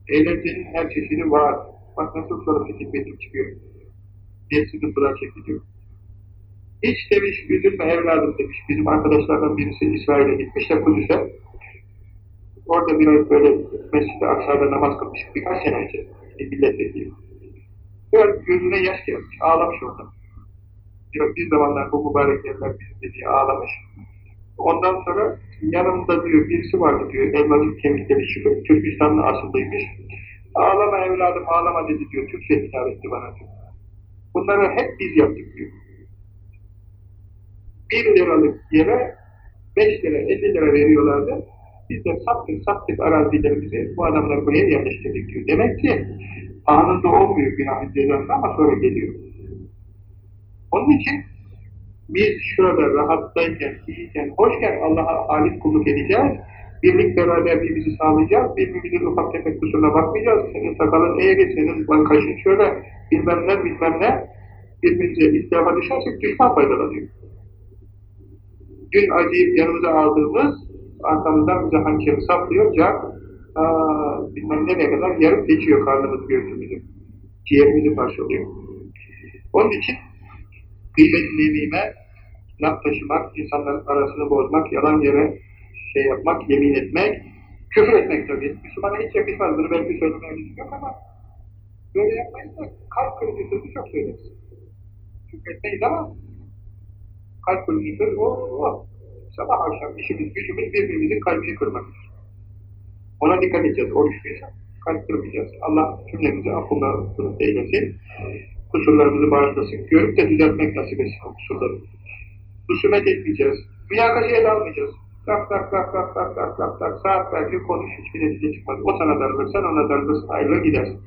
Eğlencenin her çeşidi var. Bak nasıl sonra fetih fetih çıkıyor. Ne sıkıntılar çekiliyor. Hiç demiş, üzülme evladım demiş. Bizim arkadaşlardan birisi İsrail'e gitmiş de Kudüs'e. Orada bir ay böyle Mescid-i namaz kılmış. Birkaç sene önce. Bir milletvekili. Böyle gözüne yaş gelmiş. Ağlamış orada. Diyor, bir zamanlar bu mübarek yerler bizim diye ağlamış. Ondan sonra yanımda diyor birisi vardı diyor. Elmacık kemikleri çıkıp Türkistanlı asıllıymış. Ağlama evladım ağlama dedi diyor. Türkçe hitap etti bana diyor. Bunları hep biz yaptık diyor. Bir liralık yere beş lira, elli lira veriyorlardı. Biz de sattık sattık arazilerimizi bu adamlar buraya yerleştirdik diyor. Demek ki anında olmuyor günahın cezası ama sonra geliyor. Onun için biz şurada rahattayken, iyiyken, hoşken Allah'a alim kulluk edeceğiz. Birlik beraberliğimizi sağlayacağız. Birbirimizin ufak tefek kusuruna bakmayacağız. Senin sakalın eğri, senin kaşın şöyle, bilmem ne, bilmem ne. Birbirimize istihafa düşersek düşman faydalanıyor. Dün acıyıp yanımıza aldığımız, arkamızdan bize hançeri saplıyor, can, aa, bilmem nereye kadar yarıp geçiyor karnımız göğsümüzü. Ciğerimizi parçalıyor. Onun için gıybet nemime, laf taşımak, insanların arasını bozmak, yalan yere şey yapmak, yemin etmek, küfür etmek tabii. Müslümana hiç yakışmaz. Bunu belki söylemeye yok ama böyle yapmayız da kalp kırıcı sözü çok söyleriz. Küfretmeyiz ama kalp kırıcı söz o, o. Sabah akşam işimiz, gücümüz birbirimizin kalbini kırmaktır. Ona dikkat edeceğiz. Oruçluysa kalp kırmayacağız. Allah cümlemizi affına eylesin. Kusurlarımızı bağışlasın. Görüp de düzeltmek nasip etsin o kusurları. Husumet etmeyeceğiz. Münakaşa ele almayacağız. Tak tak tak tak tak tak tak tak saatlerce konuş hiçbir netice çıkmaz. O sana darılır, sen ona darılırsın, ayrılır gidersin.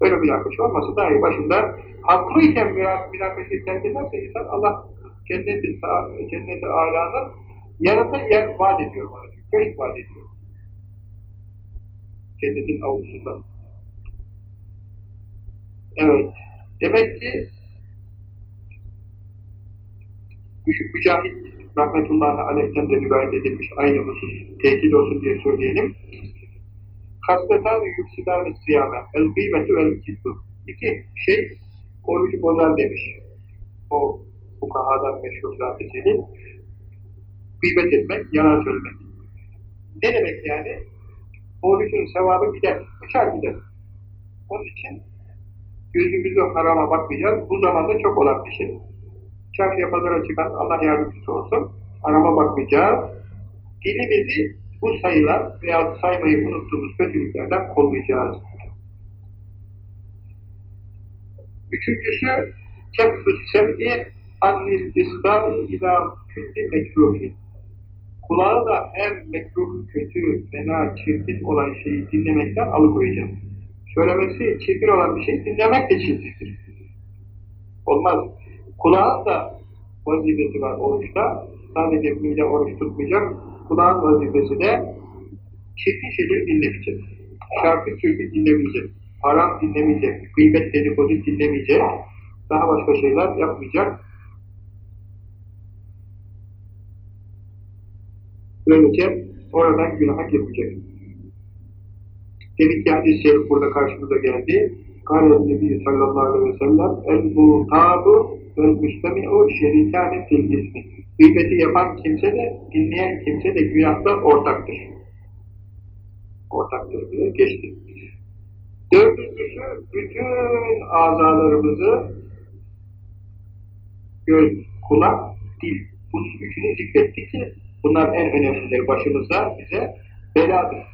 Böyle münakaşa olması daha iyi. Başında haklıyken münakaşayı terk ederse insan Allah cenneti, cenneti alanın yanında yer vaat ediyor bana. Köşk vaat ediyor. Cennetin avlusunda. Evet. Demek ki Mücahit rahmetullahi aleyhten de rivayet edilmiş aynı husus tehdit olsun diye söyleyelim. Hasbetan yüksidan siyame el kıymetü vel kitbu. İki şey orucu bozar demiş. O fukahadan meşhur zatesinin gıybet etmek, yalan söylemek. Ne demek yani? Orucun sevabı gider, uçar gider. Onun için gözümüzü harama bakmayacağız. Bu zamanda çok olan bir şey. Çarşıya pazara çıkan Allah yardımcısı olsun. Harama bakmayacağız. Dilimizi bu sayılar veya saymayı unuttuğumuz kötülüklerden kollayacağız. Üçüncüsü kefrü sev'i annil islam ila külli mekruhi. Kulağı da her mekruh, kötü, fena, çirkin olan şeyi dinlemekten alıkoyacağız. Söylemesi çirkin olan bir şey dinlemek de çirkindir. Olmaz. Kulağın da vazifesi var oruçta. Sadece mide oruç tutmayacak. Kulağın vazifesi de çirkin şeyleri dinlemeyecek. Şarkı türkü dinlemeyecek. Haram dinlemeyecek. Gıybet dedikodu dinlemeyecek. Daha başka şeyler yapmayacak. Böylece oradan günaha girmeyecek. Ki hadis-i şerif burada karşımıza geldi. Kâle Nebi sallallahu aleyhi ve sellem el-muhtabu vel-müstemi'u şerikâne fil ismi. Gıybeti yapan kimse de, dinleyen kimse de günahta ortaktır. Ortaktır diye geçti. Dördüncüsü, bütün azalarımızı göz, kulak, dil. Bunun üçünü zikretti ki bunlar en önemlileri başımızda bize beladır.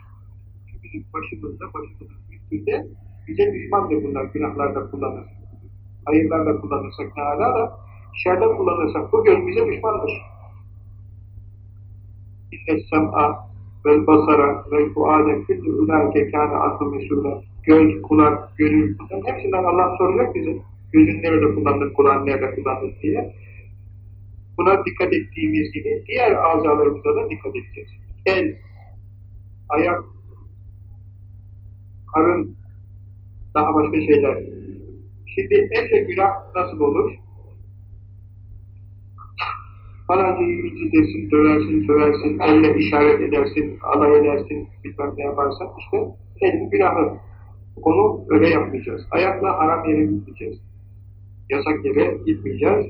Çünkü başımızda, başımızın üstünde bize düşmandır bunlar, günahlarda kullanır. Hayırlarda kullanırsak ne hala da, şerde kullanırsak bu göz bize düşmandır. İnne sem'a vel basara vel fuade küllü ulaike kâne aklı mesulâ. Göz, kulak, gönül, bunların hepsinden Allah soracak bize. Gözün nerede kullandın, kulağın nerede kullandın diye. Buna dikkat ettiğimiz gibi diğer azalarımıza da dikkat edeceğiz. El, ayak, karın, daha başka şeyler. Şimdi elle günah nasıl olur? Falancayı incitersin, döversin, söversin, elle işaret edersin, alay edersin, bilmem ne yaparsan işte elin günahı. Onu öyle yapmayacağız. Ayakla haram yere gitmeyeceğiz. Yasak yere gitmeyeceğiz.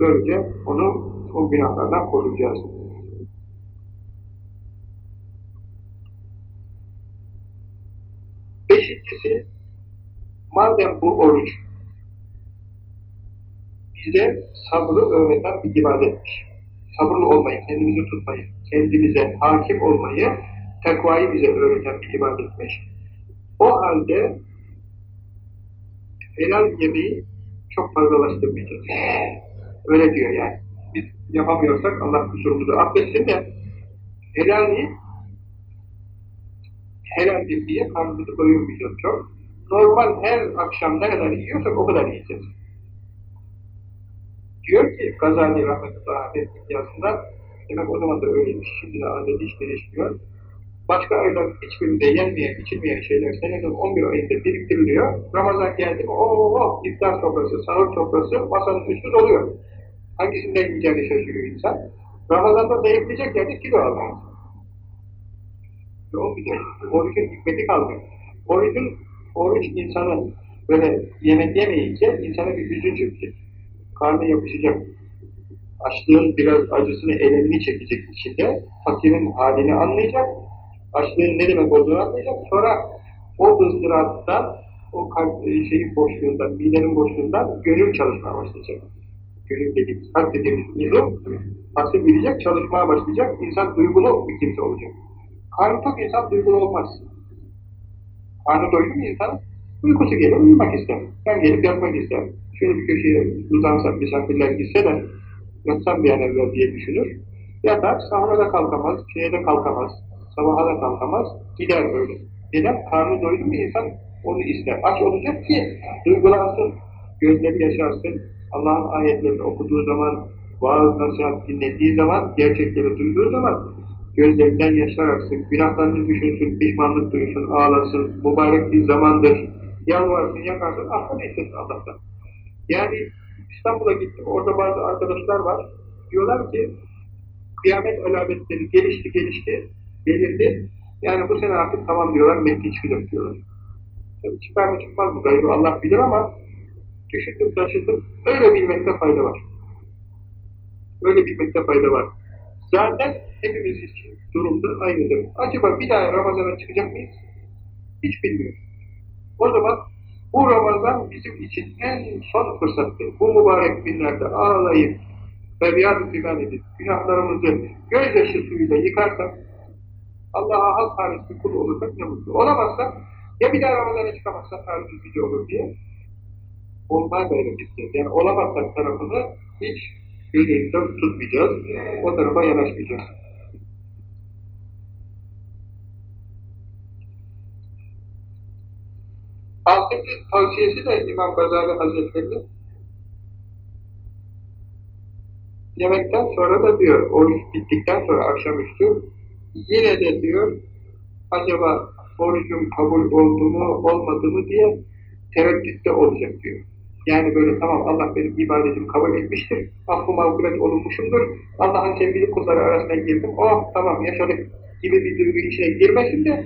Böylece onu o günahlardan koruyacağız. Beşincisi, madem bu oruç bize sabrı öğreten bir ibadetmiş. Sabırlı olmayı, kendimizi tutmayı, kendimize hakim olmayı, takvayı bize öğreten bir ibadetmiş. O halde helal yemeği çok fazlalaştırmayacağız. Öyle diyor yani. Biz yapamıyorsak Allah kusurumuzu affetsin de helali helaldir diye karnımızı doyurmayacağız çok. Normal her akşam ne kadar yiyorsak o kadar yiyeceğiz. Diyor ki Gazali Rahmetullah Ahmet İhyasında demek o zaman da öyleymiş. Şimdi de adet hiç değişmiyor. Başka aylar hiçbirinde yenmeyen, içilmeyen şeyler senenin 11 ayında biriktiriliyor. Ramazan geldi mi ooo iftar sofrası, sahur sofrası masanın üstü doluyor. Hangisinden yiyeceğini şaşırıyor insan. Ramazan'da zayıflayacak yerde kilo almaz. Olmayacak? Orucun hikmeti kalmıyor. Orucun, oruç insanı böyle yemek yemeyince insana bir hüzün çökecek. Karnı yapışacak. Açlığın biraz acısını, elemini çekecek içinde. Fakirin halini anlayacak. Açlığın ne demek olduğunu anlayacak. Sonra o ızdıraptan, o kalp e, şeyin boşluğundan, midenin boşluğundan gönül çalışmaya başlayacak. Gönül dediğimiz, kalp dediğimiz uzun, hasret gidecek, çalışmaya başlayacak. İnsan duygulu bir kimse olacak. Karnı tok insan duygulu olmaz. Karnı doydu mu insan uykusu gelir, uyumak ister. Ben gelip yatmak ister. Şöyle bir köşeye uzansam, misafirler gitse de yatsam bir an evvel diye düşünür. Yatar, sahura da kalkamaz, şeye de kalkamaz, sabaha da kalkamaz, gider öyle. Neden? Karnı doydu mu insan onu ister. Aç olacak ki duygulansın, gözleri yaşarsın, Allah'ın ayetlerini okuduğu zaman, vaaz nasihat dinlediği zaman, gerçekleri duyduğu zaman gözlerinden yaşlar aksın, günahlarını düşünsün, pişmanlık duysun, ağlasın, mübarek bir zamandır, yalvarsın, yakarsın, affını istesin Allah'tan. Yani İstanbul'a gittim, orada bazı arkadaşlar var, diyorlar ki, kıyamet alametleri gelişti gelişti, belirdi, yani bu sene artık tamam diyorlar, Mehdi çıkacak diyorlar. Tabii çıkar mı çıkmaz mı gayrı Allah bilir ama düşündüm taşıdım, öyle bilmekte fayda var. Öyle bilmekte fayda var. Zaten hepimiz için durumda aynıdır. Acaba bir daha Ramazan'a çıkacak mıyız? Hiç bilmiyorum. O zaman bu Ramazan bizim için en son fırsattır. Bu mübarek günlerde ağlayıp, feryat-ı figan edip, günahlarımızı gözyaşı suyuyla yıkarsak, Allah'a has halis kul olursak ne mutlu. Olamazsak, ya bir daha Ramazan'a çıkamazsak bir olur diye olmaya gayret edeceğiz. Yani olamazsak tarafını hiç gözümüzde tutmayacağız, o tarafa yanaşmayacağız. Altıncı tavsiyesi de İmam Gazali Hazretleri yemekten sonra da diyor, oruç bittikten sonra akşamüstü yine de diyor acaba orucum kabul oldu mu olmadı mı diye tereddütte olacak diyor. Yani böyle tamam Allah benim ibadetimi kabul etmiştir, affı mağfiret olunmuşumdur, Allah'ın sevgili kulları arasına girdim, oh tamam yaşadık gibi bir duygu içine girmesin de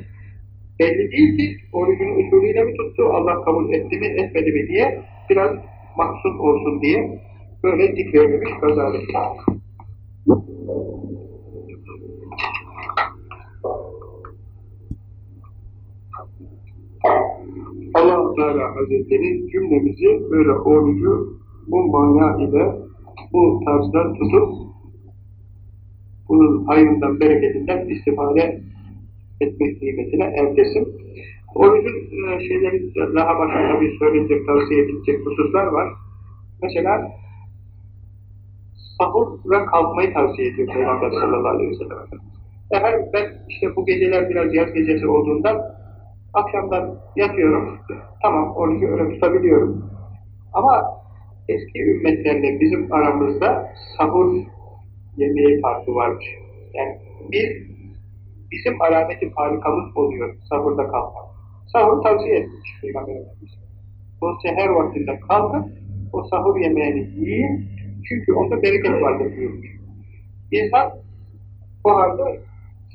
belli değil ki orucun usulüyle mi tuttu, Allah kabul etti mi etmedi mi diye biraz mahzun olsun diye böyle dikleyememiş Gazali. allah Teala Hazretleri cümlemizi böyle orucu bu mana ile bu tarzdan tutup bunun hayrından, bereketinden istifade etmek nimetine erdesin. Orucun e, şeyleri daha başka tabii söyleyecek, tavsiye edilecek hususlar var. Mesela sahur ve kalkmayı tavsiye ediyor Peygamber sallallahu aleyhi ve sellem. Efendim ben işte bu geceler biraz yaz gecesi olduğundan akşamdan yatıyorum, tamam orucu öyle tutabiliyorum. Ama eski ümmetlerle bizim aramızda sahur yemeği farkı varmış. Yani bir bizim alameti farikamız oluyor sahurda kalkmak. Sahur tavsiye etmiş Peygamber. O seher vaktinde kalkın, o sahur yemeğini yiyin, çünkü onda bereket vardır buyurmuş. İnsan o halde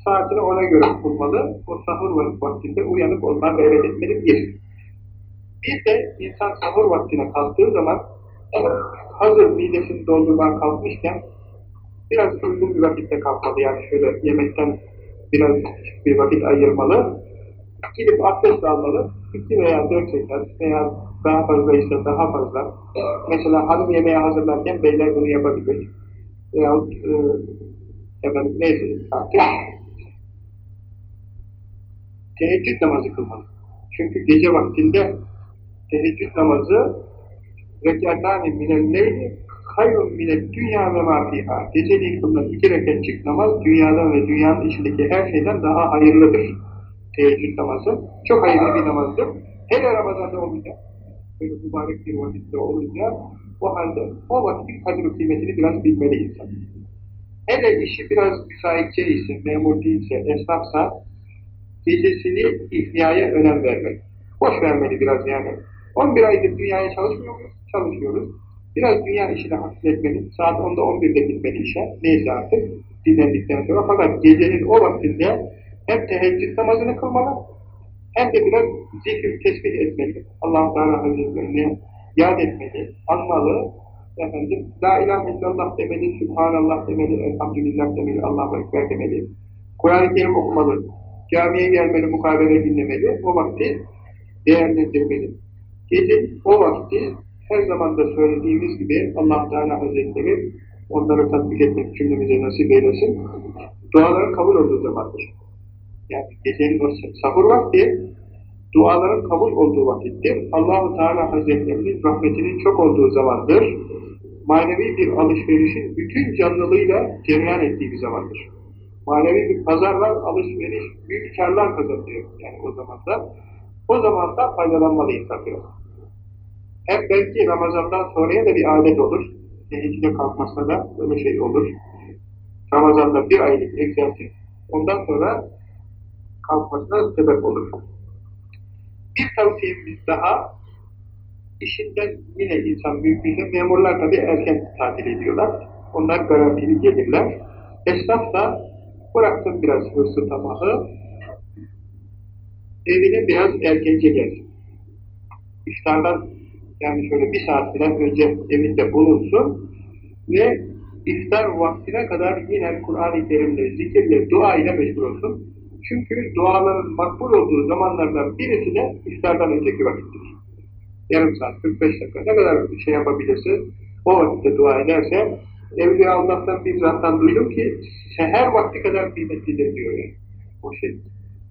saatini ona göre kurmalı, o sahur vaktinde uyanıp ondan gayret etmeli bir. Bir de insan sahur vaktine kalktığı zaman hazır midesini doldurmaya kalkmışken biraz uygun bir vakitte kalkmalı. Yani şöyle yemekten biraz bir vakit ayırmalı. Gidip abdest almalı. iki veya dört rekat veya daha fazla ise daha fazla. Mesela hanım yemeği hazırlarken beyler bunu yapabilir. Veyahut e, efendim neyse artık teheccüd namazı kılmalı. Çünkü gece vaktinde teheccüd namazı rekâtâni minelleyli hayrun minet dünya ve mâfîhâ. Geceliğin kılınan iki rekatçık namaz dünyadan ve dünyanın içindeki her şeyden daha hayırlıdır. Teheccüd namazı. Çok hayırlı bir namazdır. Hele Ramazan'da olunca, böyle mübarek bir vakitte olunca o halde o vakitin kadir kıymetini biraz bilmeli insan. Hele işi biraz müsaitçe ise, memur değilse, esnafsa gecesini ihyaya önem vermek. Boş vermeli biraz yani. 11 aydır dünyaya çalışmıyor muyuz? Çalışıyoruz. Biraz dünya işini hafifletmeli. Saat 10'da 11'de gitmeli işe. Neyse artık dinlendikten sonra. Fakat gecenin o vaktinde hem teheccüd namazını kılmalı hem de biraz zikir, tesbih etmeli. allah Teala Hazretlerini yad etmeli, anmalı, efendim, La ilahe illallah demeli, Subhanallah demeli, Elhamdülillah demeli, Allahu Ekber demeli. Kur'an-ı Kerim okumalı, camiye gelmeli, mukabele dinlemeli, o vakti değerlendirmeli. Gece o vakti her zaman da söylediğimiz gibi allah Teala Hazretleri onları tatbik etmek cümlemize nasip eylesin. Duaların kabul olduğu zamandır. Yani gecenin o sahur vakti duaların kabul olduğu vakittir. Allahu Teala Hazretlerinin rahmetinin çok olduğu zamandır. Manevi bir alışverişin bütün canlılığıyla cereyan ettiği bir zamandır. Manevi bir pazarlar, alışveriş, büyük karlar kazanıyor yani o zamanda. O zamanda faydalanmalı insan biraz. Hem belki Ramazan'dan sonraya da bir adet olur. Teheccüde kalkmasına da böyle şey olur. Ramazan'da bir aylık egzersiz, ondan sonra kalkmasına sebep olur. Bir tavsiyemiz daha, işinden yine insan mümkünse, memurlar tabi erken tatil ediyorlar. Onlar garantili gelirler. Esnaf da bıraksın biraz hırsı tamahı, evine biraz erkence gelsin. İftardan yani şöyle bir saat falan önce evinde bulunsun ve iftar vaktine kadar yine Kur'an-ı Kerim'le, zikirle, dua ile meşgul olsun. Çünkü duaların makbul olduğu zamanlardan birisi de iftardan önceki vakittir. Yarım saat, 45 dakika ne kadar şey yapabilirse o vakitte dua ederse Evliya Allah'tan bir zattan duydum ki seher vakti kadar kıymetlidir diyor yani. O şey.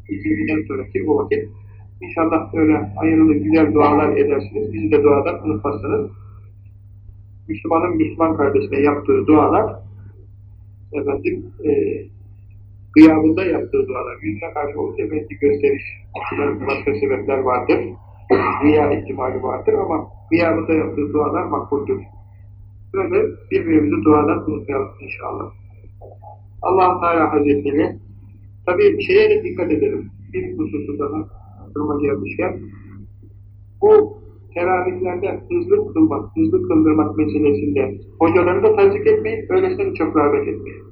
İkindiden sonraki o vakit İnşallah öyle hayırlı güzel dualar edersiniz. Bizi de duadan unutmazsınız. Müslümanın Müslüman kardeşine yaptığı dualar efendim e, gıyabında yaptığı dualar. Yüzüne karşı olunca belki gösteriş başka sebepler vardır. Riya ihtimali vardır ama gıyabında yaptığı dualar makbuldür. Böyle birbirimizi duadan unutmayalım inşallah. allah Teala Hazretleri tabi şeye de dikkat edelim. Bir hususu daha duruma gelmişken bu teravihlerde hızlı kılmak, hızlı kıldırmak meselesinde hocaları da tazik etmeyin, öylesine çok rağbet etmeyin.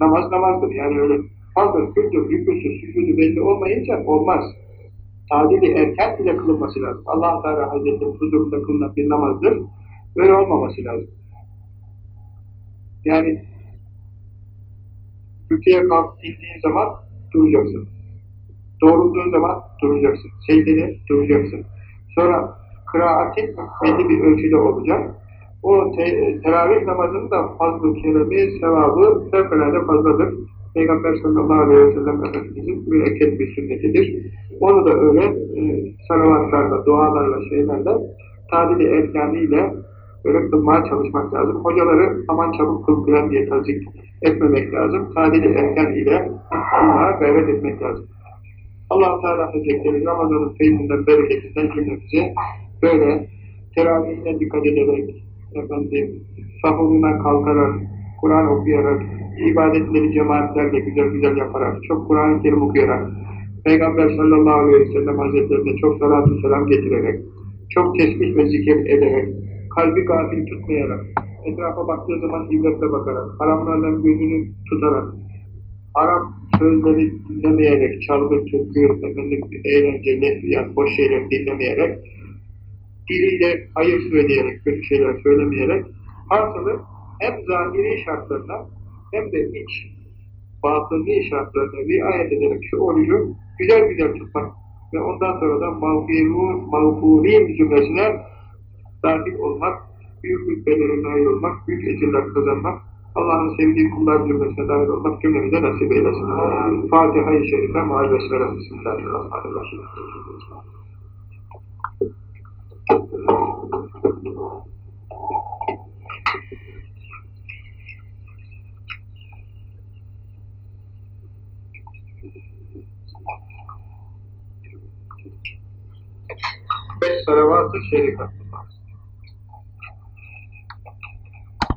Namaz namazdır. Yani öyle fazla küldür, rüküsü, sücudu belli olmayınca olmaz. Tadili erken bile kılınması lazım. allah Teala Hazretleri huzurunda kılınan bir namazdır. Böyle olmaması lazım. Yani Türkiye kalk indiğin zaman duracaksın. Doğrulduğun zaman duracaksın. Secdede duracaksın. Sonra kıraatin belli bir ölçüde olacak. O te teravih namazının da fazl-ı keremi, sevabı fevkalade fazladır. Peygamber sallallahu aleyhi ve sellem Efendimiz'in mürekkep bir sünnetidir. Onu da öyle e, salavatlarla, dualarla, şeylerle tadili erkanıyla öyle kılmaya çalışmak lazım. Hocaları aman çabuk kıl diye tazik etmemek lazım. Tadili erkan ile kılmaya gayret etmek lazım allah Teala Hazretleri Ramazan'ın feyzinden, bereketinden cümlemize böyle teravihine dikkat ederek, efendim, sahuruna kalkarak, Kur'an okuyarak, ibadetleri cemaatlerle güzel güzel yaparak, çok Kur'an-ı Kerim okuyarak, Peygamber sallallahu aleyhi ve sellem hazretlerine çok salatu selam getirerek, çok tesbih ve zikir ederek, kalbi gafil tutmayarak, etrafa baktığı zaman ibretle bakarak, haramlardan gözünü tutarak, haram sözleri dinlemeyerek, çalgı, türkü, efendim, eğlence, nefriyat, boş şeyler dinlemeyerek, diliyle hayır söyleyerek, kötü şeyler söylemeyerek, hasılı hem zahiri şartlarına hem de iç batını şartlarına riayet ederek şu orucu güzel güzel tutmak ve ondan sonra da mağfirun, mağfurin cümlesine dahil olmak, büyük rütbelere nail olmak, büyük ecirler kazanmak, Allah'ın sevdiği kullar cümlesine dahil olmak cümlemize nasip eylesin. Fatiha-i Şerife maal besmele. Bismillahirrahmanirrahim. Beş salavat-ı şerife.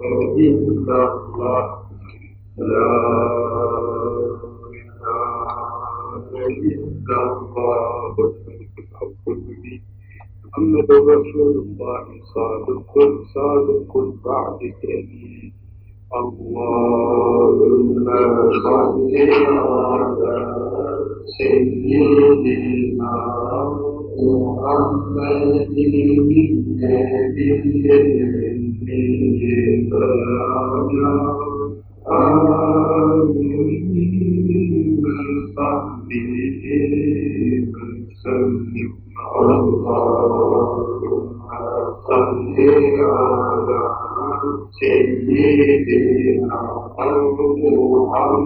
ilahe illallah La محمد رسول الله صادق صادق بعد كريم اللهم صل على سيدنا محمد النبي الذي آمين. بصحبه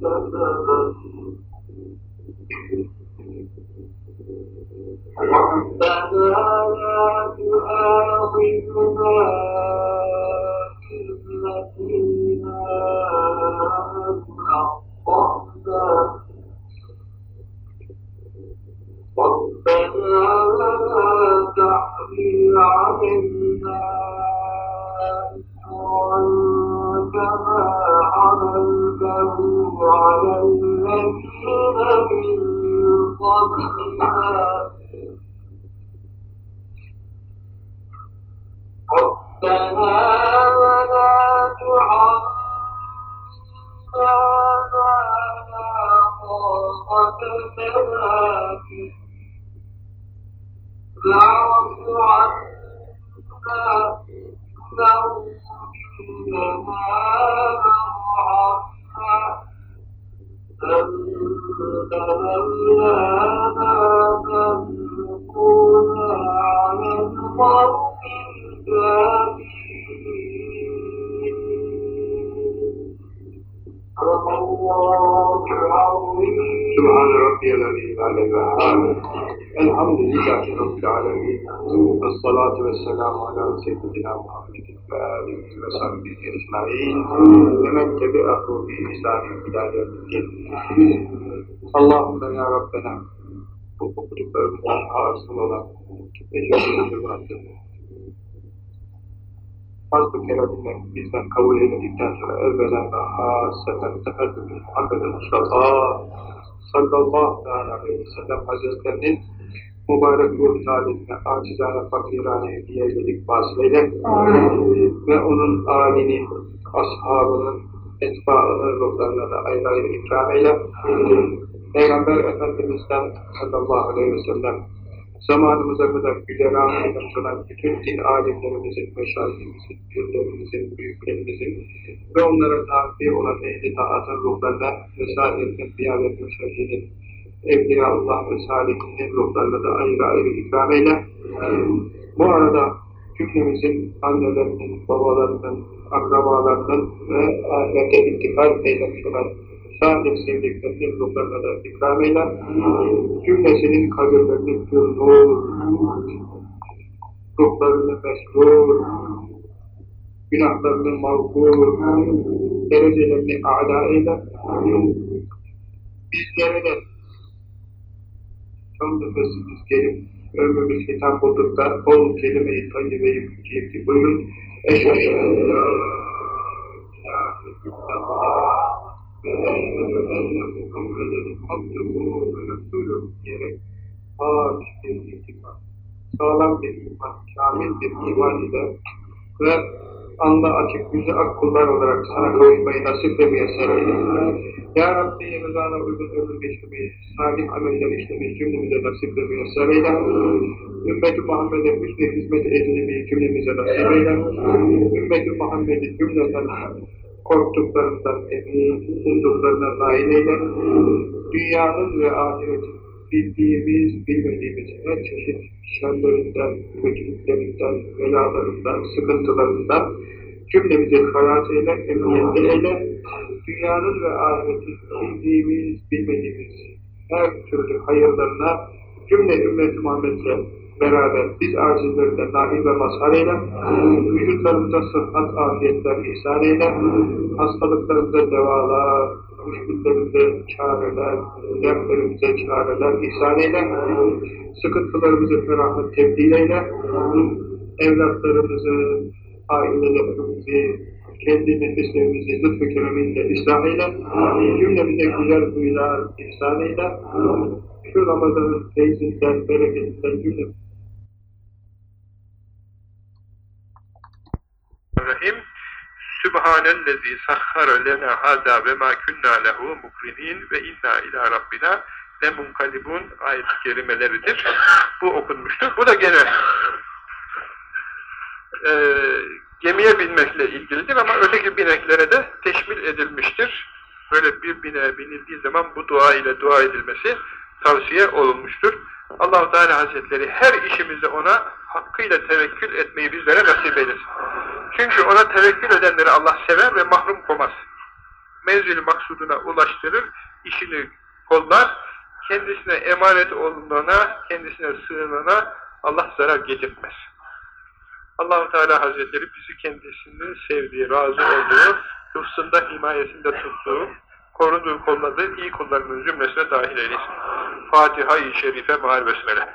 سبحان وصحبه أجمعين ومن تبعه بإحسان إلى يوم الدين اللهم يا ربنا وقدرنا حاصل olan Fazl-ı Kerem'ini bizden kabul edildikten sonra evvela ve hasreten tefeddüm Muhammed Mustafa sallallahu aleyhi ve sellem Hazretlerinin mübarek ruh talibine acizane fakirane hediye edildik vasılayla ve onun alini, ashabının, etbaının ruhlarına da ayrı ayrı ikram eyle. Peygamber Efendimiz'den sallallahu aleyhi ve sellem zamanımıza kadar gülerâne yapılan bütün din alimlerimizin, meşayihimizin, pürlerimizin, büyüklerimizin ve onlara tabi olan ehli taatın ruhlarına vesaire enbiya ve müşahidin, Evliyaullah ve salihinin ruhlarına da ayrı ayrı ikram eyle. Bu arada cümlemizin annelerinin, babalarının, akrabalarının ve ahirete intikal eylemiş olan saadet sevdiklerinin ruhlarına da ikram eyle. Cümlesinin kabirlerini nur, ruhlarını mesrur, günahlarını mağfur, derecelerini âlâ eyle. Bizlere de son nefesimiz gelip ömrümüz hitap olduk da bol kelime-i tayyibe-i mücibdi buyurun. Eşhedü anla açık, yüzü ak kullar olarak sana kavuşmayı nasip ve müyesser. Ya Rabbi rızana uygun ömür geçirmeyi, salih ameller işlemeyi cümlemize nasip ve müyesser eyle. Ümmet-i Muhammed'e hüsnü hizmet edilmeyi cümlemize nasip eyle. Ümmet-i Muhammed'i cümleten korktuklarından emin, bulduklarına nail eyle. Dünyanın ve ahiretin bildiğimiz, bilmediğimiz her çeşit şerlerinden, kötülüklerinden, belalarından, sıkıntılarından cümlemizi hayat eyle, emniyette eyle. Dünyanın ve ahiretin bildiğimiz, bilmediğimiz her türlü hayırlarına cümle ümmet-i Muhammed'le beraber biz acizlerinde nail ve mazhar eyle. Vücutlarımıza sıhhat, afiyetler ihsan eyle. Hastalıklarımıza devalar, müşküllerimize çareler, dertlerimize çareler ihsan eyle. Sıkıntılarımızı ferahat tebdil eyle. Evlatlarımızı, ailelerimizi, kendi nefislerimizi lütfü kereminle ıslah eyle. Cümlemize güzel huylar ihsan eyle. Şu Ramazan'ın feyzinden, bereketinden cümle Rahim Sübhanellezi sahhara lena hâzâ ve mâ künnâ lehu mukrinin ve inna ila rabbina lemunkalibun ayet-i kerimeleridir. Bu okunmuştur. Bu da gene e, gemiye binmekle ilgilidir ama öteki bineklere de teşmil edilmiştir. Böyle bir bineğe binildiği zaman bu dua ile dua edilmesi tavsiye olunmuştur. Allahu Teala Hazretleri her işimizde ona hakkıyla tevekkül etmeyi bizlere nasip eylesin. Çünkü ona tevekkül edenleri Allah sever ve mahrum koymaz. Menzil maksuduna ulaştırır, işini kollar, kendisine emanet olunana, kendisine sığınana Allah zarar getirtmez. Allahu Teala Hazretleri bizi kendisinin sevdiği, razı olduğu, hıfzında, himayesinde tuttuğu, koruduğu, kolladığı iyi kullarının cümlesine dahil eylesin. Fatiha-i Şerife Mahal. Bismillah.